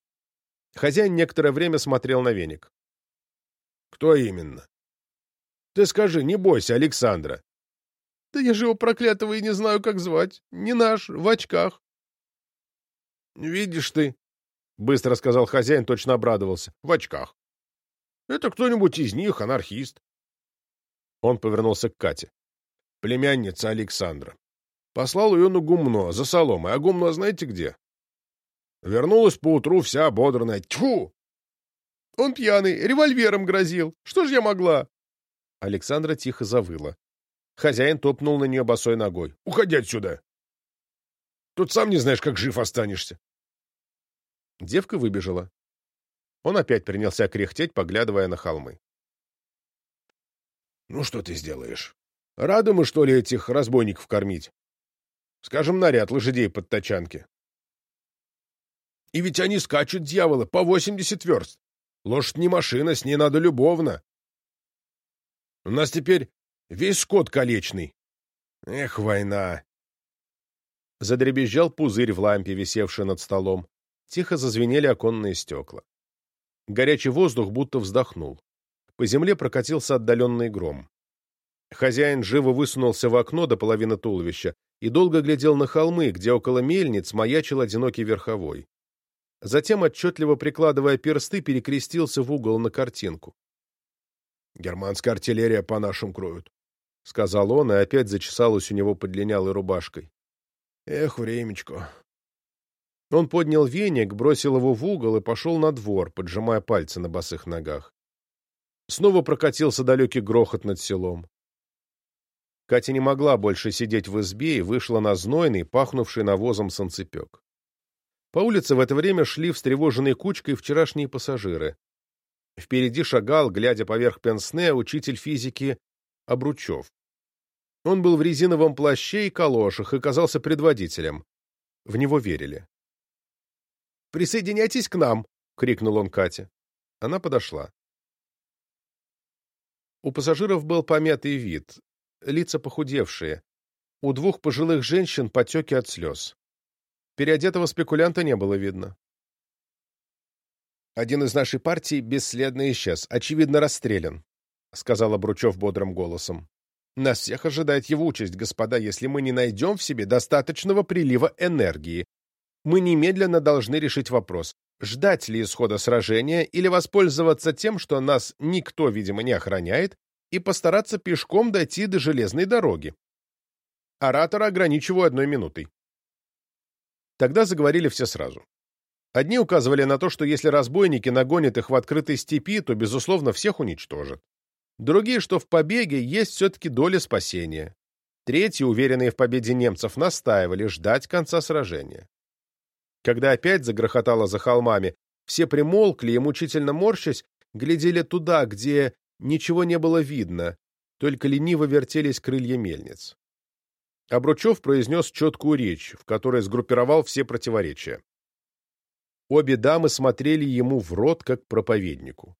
Хозяин некоторое время смотрел на веник. — Кто именно? — Ты скажи, не бойся, Александра. — Да я же его проклятого и не знаю, как звать. Не наш, в очках. — Видишь ты, — быстро сказал хозяин, точно обрадовался, — в очках. — Это кто-нибудь из них, анархист. Он повернулся к Кате. племянница Александра. Послал ее на гумно, за соломой. А гумно знаете где? Вернулась поутру вся ободранная. Тьфу! Он пьяный, револьвером грозил. Что ж я могла? Александра тихо завыла. Хозяин топнул на нее босой ногой. «Уходи отсюда! Тут сам не знаешь, как жив останешься!» Девка выбежала. Он опять принялся кряхтеть, поглядывая на холмы. «Ну что ты сделаешь? Рады мы, что ли, этих разбойников кормить? Скажем, наряд лошадей под тачанки. И ведь они скачут, дьяволы, по восемьдесят верст. Лошадь не машина, с ней надо любовно. У нас теперь весь скот колечный. Эх, война!» Задребезжал пузырь в лампе, висевший над столом. Тихо зазвенели оконные стекла. Горячий воздух будто вздохнул. По земле прокатился отдаленный гром. Хозяин живо высунулся в окно до половины туловища и долго глядел на холмы, где около мельниц маячил одинокий верховой. Затем, отчетливо прикладывая персты, перекрестился в угол на картинку. «Германская артиллерия по нашим кроют», — сказал он, и опять зачесалась у него под линялой рубашкой. «Эх, времечко, он поднял веник, бросил его в угол и пошел на двор, поджимая пальцы на босых ногах. Снова прокатился далекий грохот над селом. Катя не могла больше сидеть в избе и вышла на знойный, пахнувший навозом санцепек. По улице в это время шли встревоженной кучкой вчерашние пассажиры. Впереди шагал, глядя поверх пенсне, учитель физики Обручев. Он был в резиновом плаще и калошах и казался предводителем. В него верили. Присоединяйтесь к нам!» — крикнул он Кате. Она подошла. У пассажиров был помятый вид, лица похудевшие. У двух пожилых женщин потеки от слез. Переодетого спекулянта не было видно. «Один из нашей партии бесследно исчез, очевидно расстрелян», — сказал Обручев бодрым голосом. «Нас всех ожидает его участь, господа, если мы не найдем в себе достаточного прилива энергии, мы немедленно должны решить вопрос, ждать ли исхода сражения или воспользоваться тем, что нас никто, видимо, не охраняет, и постараться пешком дойти до железной дороги. Оратора ограничиваю одной минутой. Тогда заговорили все сразу. Одни указывали на то, что если разбойники нагонят их в открытой степи, то, безусловно, всех уничтожат. Другие, что в побеге есть все-таки доля спасения. Третьи, уверенные в победе немцев, настаивали ждать конца сражения. Когда опять загрохотало за холмами, все примолкли и, мучительно морщась, глядели туда, где ничего не было видно, только лениво вертелись крылья мельниц. Обручев произнес четкую речь, в которой сгруппировал все противоречия. Обе дамы смотрели ему в рот, как проповеднику.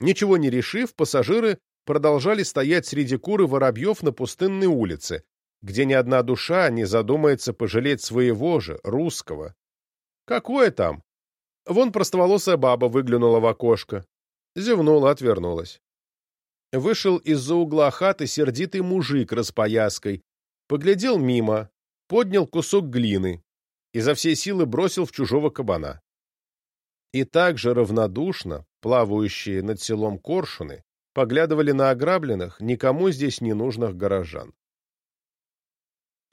Ничего не решив, пассажиры продолжали стоять среди кур и воробьев на пустынной улице, где ни одна душа не задумается пожалеть своего же, русского, Какое там? Вон простоволосая баба выглянула в окошко. Зевнула, отвернулась. Вышел из-за угла хаты сердитый мужик распояской. Поглядел мимо, поднял кусок глины. и за всей силы бросил в чужого кабана. И так же равнодушно, плавающие над селом коршуны, поглядывали на ограбленных, никому здесь не нужных горожан.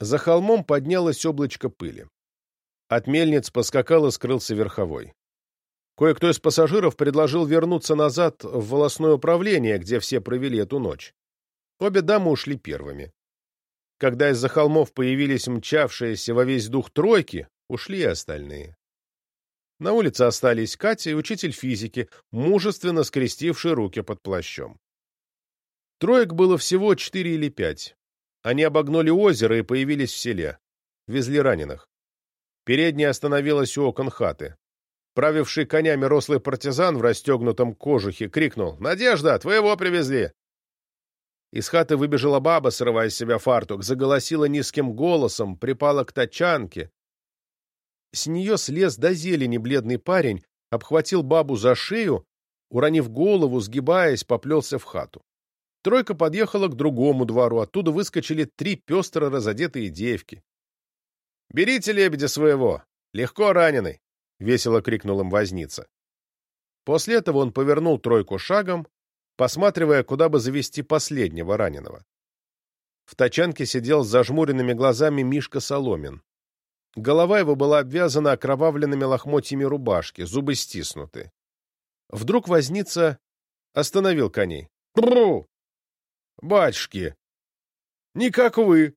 За холмом поднялось облачко пыли. От мельниц поскакал и скрылся верховой. Кое-кто из пассажиров предложил вернуться назад в волосное управление, где все провели эту ночь. Обе дамы ушли первыми. Когда из-за холмов появились мчавшиеся во весь дух тройки, ушли и остальные. На улице остались Катя и учитель физики, мужественно скрестивший руки под плащом. Троек было всего четыре или пять. Они обогнули озеро и появились в селе. Везли раненых. Передняя остановилась у окон хаты. Правивший конями рослый партизан в расстегнутом кожухе крикнул «Надежда, твоего привезли!» Из хаты выбежала баба, срывая с себя фартук, заголосила низким голосом, припала к тачанке. С нее слез до зелени бледный парень, обхватил бабу за шею, уронив голову, сгибаясь, поплелся в хату. Тройка подъехала к другому двору, оттуда выскочили три пестро разодетые девки. «Берите лебедя своего! Легко раненый!» — весело крикнул им возница. После этого он повернул тройку шагом, посматривая, куда бы завести последнего раненого. В тачанке сидел с зажмуренными глазами Мишка Соломин. Голова его была обвязана окровавленными лохмотьями рубашки, зубы стиснуты. Вдруг возница остановил коней. «Бру! Батюшки! Не как вы!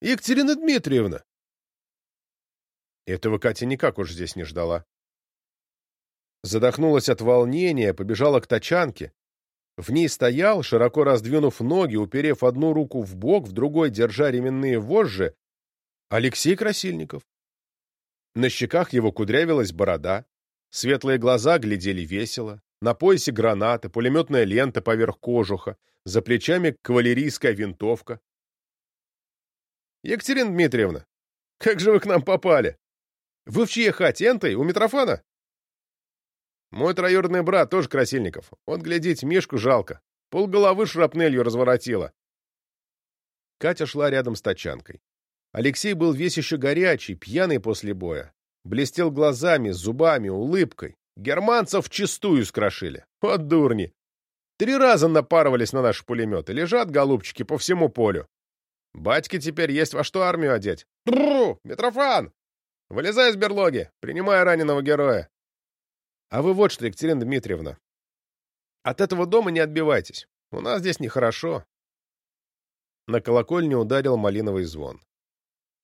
Екатерина Дмитриевна!» Этого Катя никак уж здесь не ждала. Задохнулась от волнения, побежала к тачанке. В ней стоял, широко раздвинув ноги, уперев одну руку в бок, в другой держа ременные вожжи, Алексей Красильников. На щеках его кудрявилась борода, светлые глаза глядели весело, на поясе граната, пулеметная лента поверх кожуха, за плечами кавалерийская винтовка. «Екатерина Дмитриевна, как же вы к нам попали? Вы в чьей хате, энтой, у Митрофана?» Мой троюродный брат тоже Красильников. Вот, глядите, Мишку жалко. Полголовы шрапнелью разворотило. Катя шла рядом с тачанкой. Алексей был весь еще горячий, пьяный после боя. Блестел глазами, зубами, улыбкой. Германцев чистую скрошили. Вот дурни. Три раза напарывались на наши пулеметы. Лежат, голубчики, по всему полю. Батьке теперь есть во что армию одеть. Брррр! Митрофан! Вылезай из берлоги, принимай раненого героя. А вы вот что, Екатерина Дмитриевна. От этого дома не отбивайтесь. У нас здесь нехорошо. На колокольню ударил малиновый звон.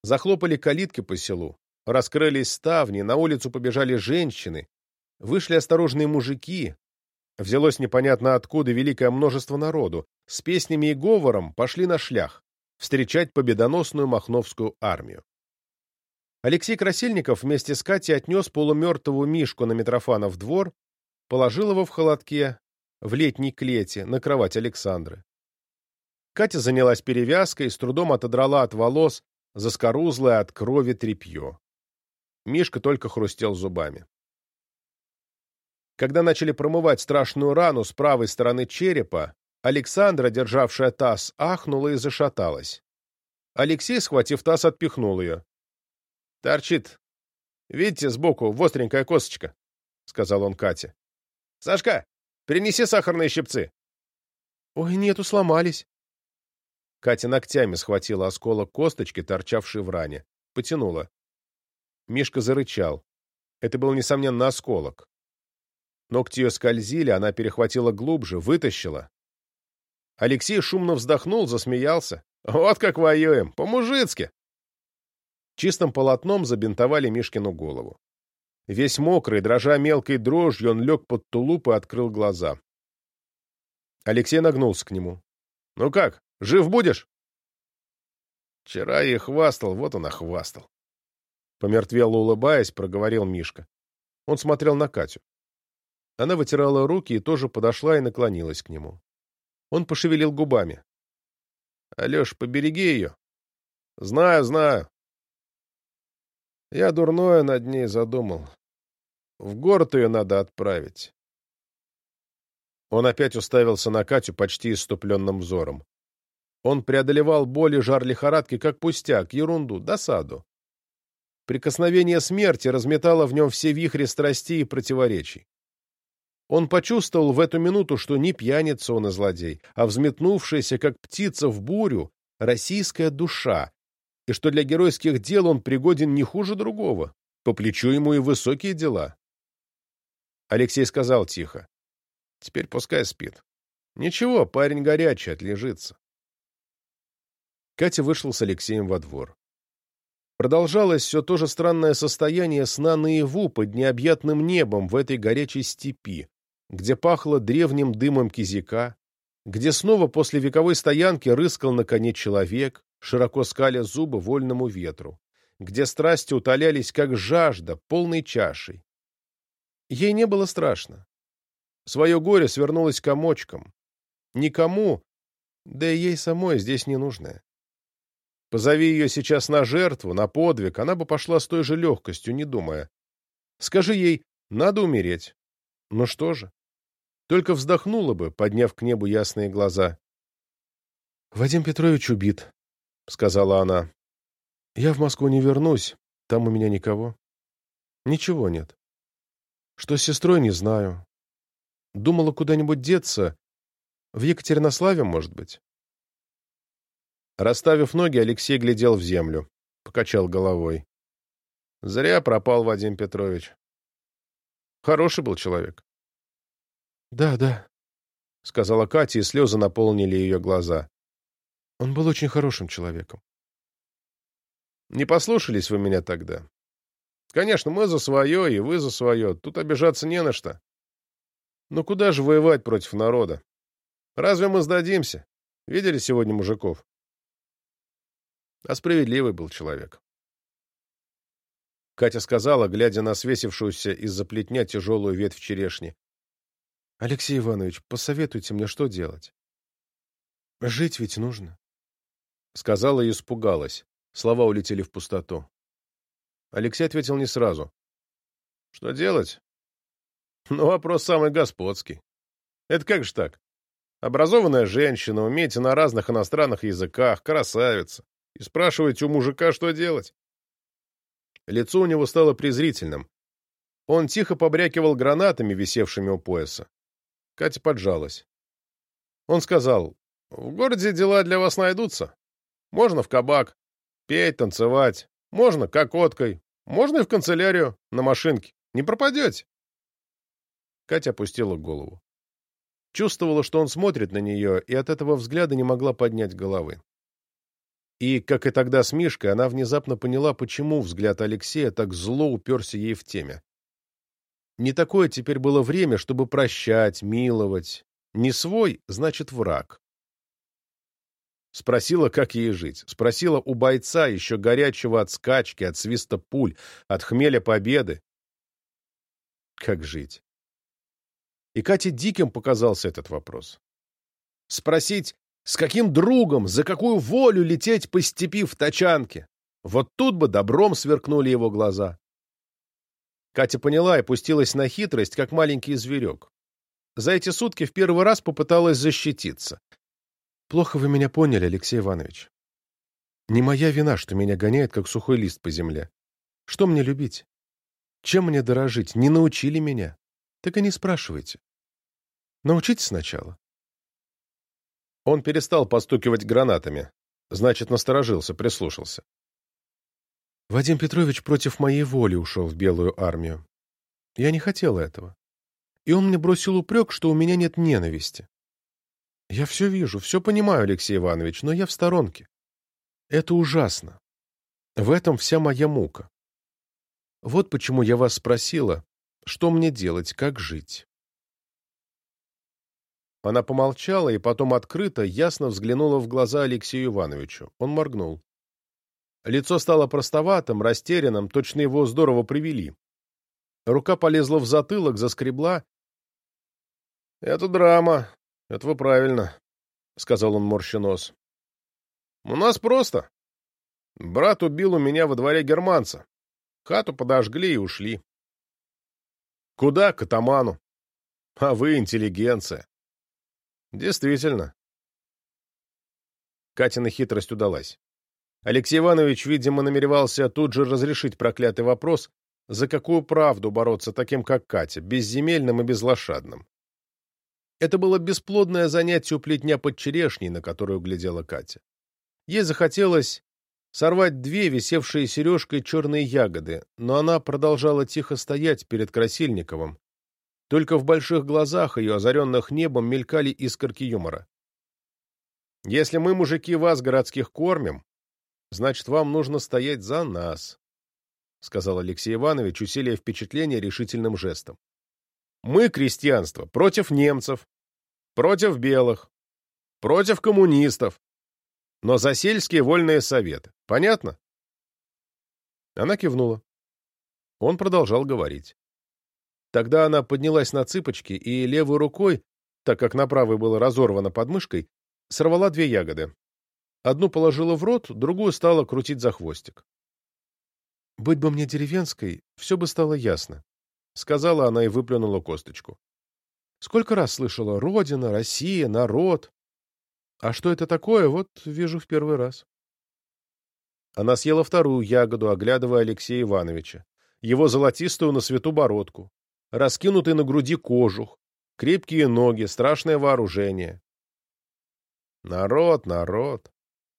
Захлопали калитки по селу. Раскрылись ставни, на улицу побежали женщины. Вышли осторожные мужики. Взялось непонятно откуда великое множество народу. С песнями и говором пошли на шлях встречать победоносную Махновскую армию. Алексей Красильников вместе с Катей отнес полумертвого Мишку на Митрофана в двор, положил его в холодке, в летней клете, на кровать Александры. Катя занялась перевязкой, с трудом отодрала от волос заскорузлое от крови тряпье. Мишка только хрустел зубами. Когда начали промывать страшную рану с правой стороны черепа, Александра, державшая таз, ахнула и зашаталась. Алексей, схватив таз, отпихнул ее. Торчит. Видите, сбоку востренькая косточка, — сказал он Кате. — Сашка, принеси сахарные щипцы. — Ой, нету, сломались. Катя ногтями схватила осколок косточки, торчавшей в ране. Потянула. Мишка зарычал. Это был, несомненно, осколок. Ногти ее скользили, она перехватила глубже, вытащила. Алексей шумно вздохнул, засмеялся. «Вот как воюем! По-мужицки!» Чистым полотном забинтовали Мишкину голову. Весь мокрый, дрожа мелкой дрожью, он лег под тулуп и открыл глаза. Алексей нагнулся к нему. — Ну как, жив будешь? — Вчера я хвастал, вот он охвастал. Помертвело улыбаясь, проговорил Мишка. Он смотрел на Катю. Она вытирала руки и тоже подошла и наклонилась к нему. Он пошевелил губами. — Алеш, побереги ее. — Знаю, знаю. Я дурное над ней задумал. В город ее надо отправить. Он опять уставился на Катю почти иступленным взором. Он преодолевал боль и жар лихорадки, как пустяк, ерунду, досаду. Прикосновение смерти разметало в нем все вихри страстей и противоречий. Он почувствовал в эту минуту, что не пьяница он и злодей, а взметнувшаяся, как птица в бурю, российская душа, и что для геройских дел он пригоден не хуже другого, по плечу ему и высокие дела. Алексей сказал тихо. Теперь пускай спит. Ничего, парень горячий, отлежится. Катя вышел с Алексеем во двор. Продолжалось все то же странное состояние сна наяву под необъятным небом в этой горячей степи, где пахло древним дымом кизяка, где снова после вековой стоянки рыскал на коне человек, широко скаля зубы вольному ветру, где страсти утолялись, как жажда, полной чашей. Ей не было страшно. Свое горе свернулось комочком. Никому, да и ей самой здесь не нужное. Позови ее сейчас на жертву, на подвиг, она бы пошла с той же легкостью, не думая. Скажи ей, надо умереть. Ну что же? Только вздохнула бы, подняв к небу ясные глаза. Вадим Петрович убит, — сказала она. «Я в Москву не вернусь, там у меня никого. Ничего нет. Что с сестрой, не знаю. Думала куда-нибудь деться. В Екатеринославе, может быть. Расставив ноги, Алексей глядел в землю, покачал головой. Зря пропал Вадим Петрович. Хороший был человек. «Да, да», — сказала Катя, и слезы наполнили ее глаза. «Он был очень хорошим человеком». «Не послушались вы меня тогда. Конечно, мы за свое, и вы за свое. Тут обижаться не на что. Но куда же воевать против народа? Разве мы сдадимся? Видели сегодня мужиков? А справедливый был человек. Катя сказала, глядя на свесившуюся из-за плетня тяжелую ветвь черешни. — Алексей Иванович, посоветуйте мне, что делать? Жить ведь нужно. Сказала и испугалась. Слова улетели в пустоту. Алексей ответил не сразу. — Что делать? Ну, вопрос самый господский. Это как же так? Образованная женщина, умеете на разных иностранных языках, красавица. И спрашиваете у мужика, что делать? Лицо у него стало презрительным. Он тихо побрякивал гранатами, висевшими у пояса. Катя поджалась. Он сказал, «В городе дела для вас найдутся. Можно в кабак, петь, танцевать. Можно кокоткой. Можно и в канцелярию, на машинке. Не пропадете. Катя опустила голову. Чувствовала, что он смотрит на нее, и от этого взгляда не могла поднять головы. И, как и тогда с Мишкой, она внезапно поняла, почему взгляд Алексея так зло уперся ей в теме. Не такое теперь было время, чтобы прощать, миловать. Не свой, значит, враг. Спросила, как ей жить. Спросила у бойца, еще горячего от скачки, от свиста пуль, от хмеля победы. Как жить? И Кате диким показался этот вопрос. Спросить, с каким другом, за какую волю лететь по степи в тачанке? Вот тут бы добром сверкнули его глаза. Катя поняла и пустилась на хитрость, как маленький зверек. За эти сутки в первый раз попыталась защититься. «Плохо вы меня поняли, Алексей Иванович. Не моя вина, что меня гоняет, как сухой лист по земле. Что мне любить? Чем мне дорожить? Не научили меня. Так и не спрашивайте. Научитесь сначала. Он перестал постукивать гранатами. Значит, насторожился, прислушался. Вадим Петрович против моей воли ушел в Белую армию. Я не хотела этого. И он мне бросил упрек, что у меня нет ненависти. Я все вижу, все понимаю, Алексей Иванович, но я в сторонке. Это ужасно. В этом вся моя мука. Вот почему я вас спросила, что мне делать, как жить? Она помолчала и потом открыто, ясно взглянула в глаза Алексею Ивановичу. Он моргнул. Лицо стало простоватым, растерянным, точно его здорово привели. Рука полезла в затылок, заскребла. — Это драма. Это вы правильно, — сказал он морща нос. — У нас просто. Брат убил у меня во дворе германца. Хату подожгли и ушли. Куда к атаману? А вы интеллигенция. Действительно. Катина хитрость удалась. Алексей Иванович, видимо, намеревался тут же разрешить проклятый вопрос, за какую правду бороться таким, как Катя, безземельным и безлошадным. Это было бесплодное занятие у плетня под черешней, на которую глядела Катя. Ей захотелось сорвать две висевшие сережкой черные ягоды, но она продолжала тихо стоять перед Красильниковым. Только в больших глазах ее, озаренных небом, мелькали искорки юмора. «Если мы, мужики, вас, городских, кормим, значит, вам нужно стоять за нас», — сказал Алексей Иванович, усилия впечатления решительным жестом. «Мы, крестьянство, против немцев, против белых, против коммунистов, но за сельские вольные советы. Понятно? Она кивнула. Он продолжал говорить. Тогда она поднялась на цыпочки и левой рукой, так как на правой было разорвано подмышкой, сорвала две ягоды. Одну положила в рот, другую стала крутить за хвостик. «Быть бы мне деревенской, все бы стало ясно», — сказала она и выплюнула косточку. «Сколько раз слышала «Родина», «Россия», «Народ», а что это такое, вот вижу в первый раз. Она съела вторую ягоду, оглядывая Алексея Ивановича. Его золотистую на свету бородку, раскинутый на груди кожух, крепкие ноги, страшное вооружение. Народ, народ.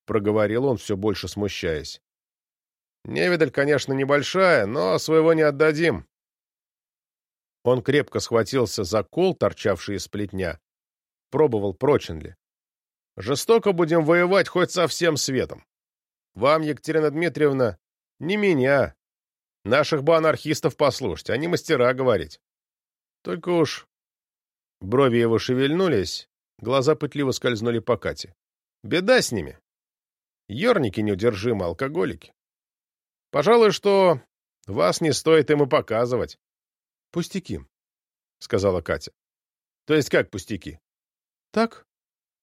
— проговорил он, все больше смущаясь. «Невидаль, конечно, небольшая, но своего не отдадим». Он крепко схватился за кол, торчавший из плетня, пробовал, прочен ли. «Жестоко будем воевать хоть со всем светом. Вам, Екатерина Дмитриевна, не меня, наших бы анархистов послушать, они мастера говорить. Только уж...» Брови его шевельнулись, глаза пытливо скользнули по Кате. «Беда с ними. Ёрники неудержимы, алкоголики. Пожалуй, что вас не стоит им и показывать. — Пустяки, — сказала Катя. — То есть как пустяки? — Так.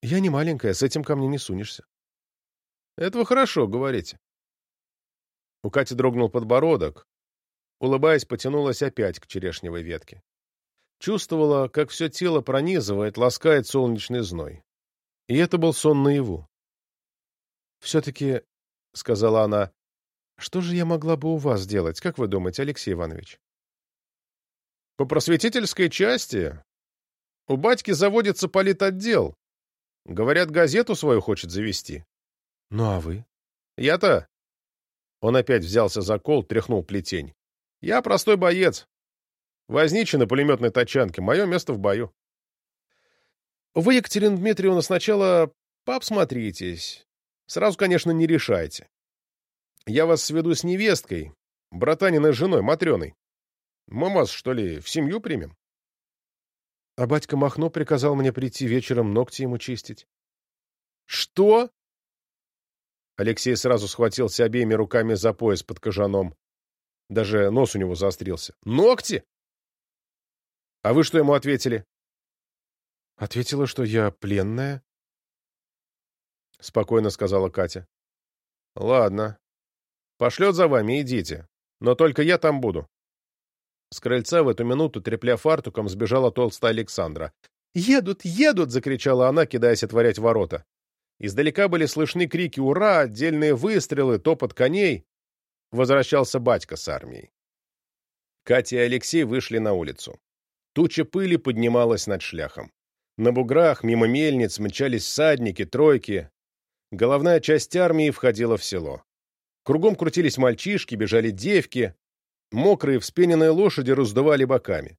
Я не маленькая, с этим ко мне не сунешься. — Это вы хорошо говорите. У Кати дрогнул подбородок. Улыбаясь, потянулась опять к черешневой ветке. Чувствовала, как все тело пронизывает, ласкает солнечный зной. И это был сон наяву. «Все-таки», — сказала она, — «что же я могла бы у вас делать, как вы думаете, Алексей Иванович?» «По просветительской части у батьки заводится политотдел. Говорят, газету свою хочет завести». «Ну а вы?» «Я-то...» Он опять взялся за кол, тряхнул плетень. «Я простой боец. Возничий на пулеметной тачанке. Мое место в бою». «Вы, Екатерина Дмитриевна, сначала пообсмотритесь, Сразу, конечно, не решайте. Я вас сведу с невесткой, братаниной женой, Матреной. Мы вас, что ли, в семью примем? А батька Махно приказал мне прийти вечером ногти ему чистить. Что? Алексей сразу схватился обеими руками за пояс под кожаном. Даже нос у него заострился. Ногти? А вы что ему ответили? Ответила, что я пленная, — спокойно сказала Катя. «Ладно. Пошлет за вами, идите. Но только я там буду». С крыльца в эту минуту, трепля фартуком, сбежала толстая Александра. «Едут, едут!» — закричала она, кидаясь отворять ворота. Издалека были слышны крики «Ура!», отдельные выстрелы, топот коней. Возвращался батька с армией. Катя и Алексей вышли на улицу. Туча пыли поднималась над шляхом. На буграх, мимо мельниц, мчались всадники, тройки, Головная часть армии входила в село. Кругом крутились мальчишки, бежали девки. Мокрые, вспененные лошади раздували боками.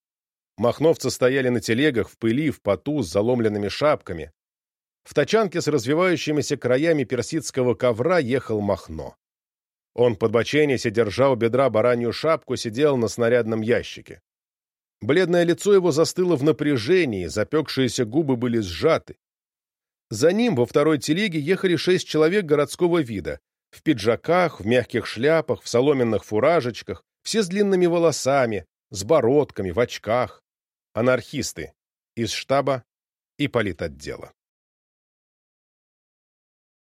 Махновцы стояли на телегах в пыли, в поту, с заломленными шапками. В тачанке с развивающимися краями персидского ковра ехал Махно. Он, подбоченясь и держа у бедра баранью шапку, сидел на снарядном ящике. Бледное лицо его застыло в напряжении, запекшиеся губы были сжаты. За ним во второй телеге ехали шесть человек городского вида, в пиджаках, в мягких шляпах, в соломенных фуражечках, все с длинными волосами, с бородками, в очках. Анархисты из штаба и политотдела.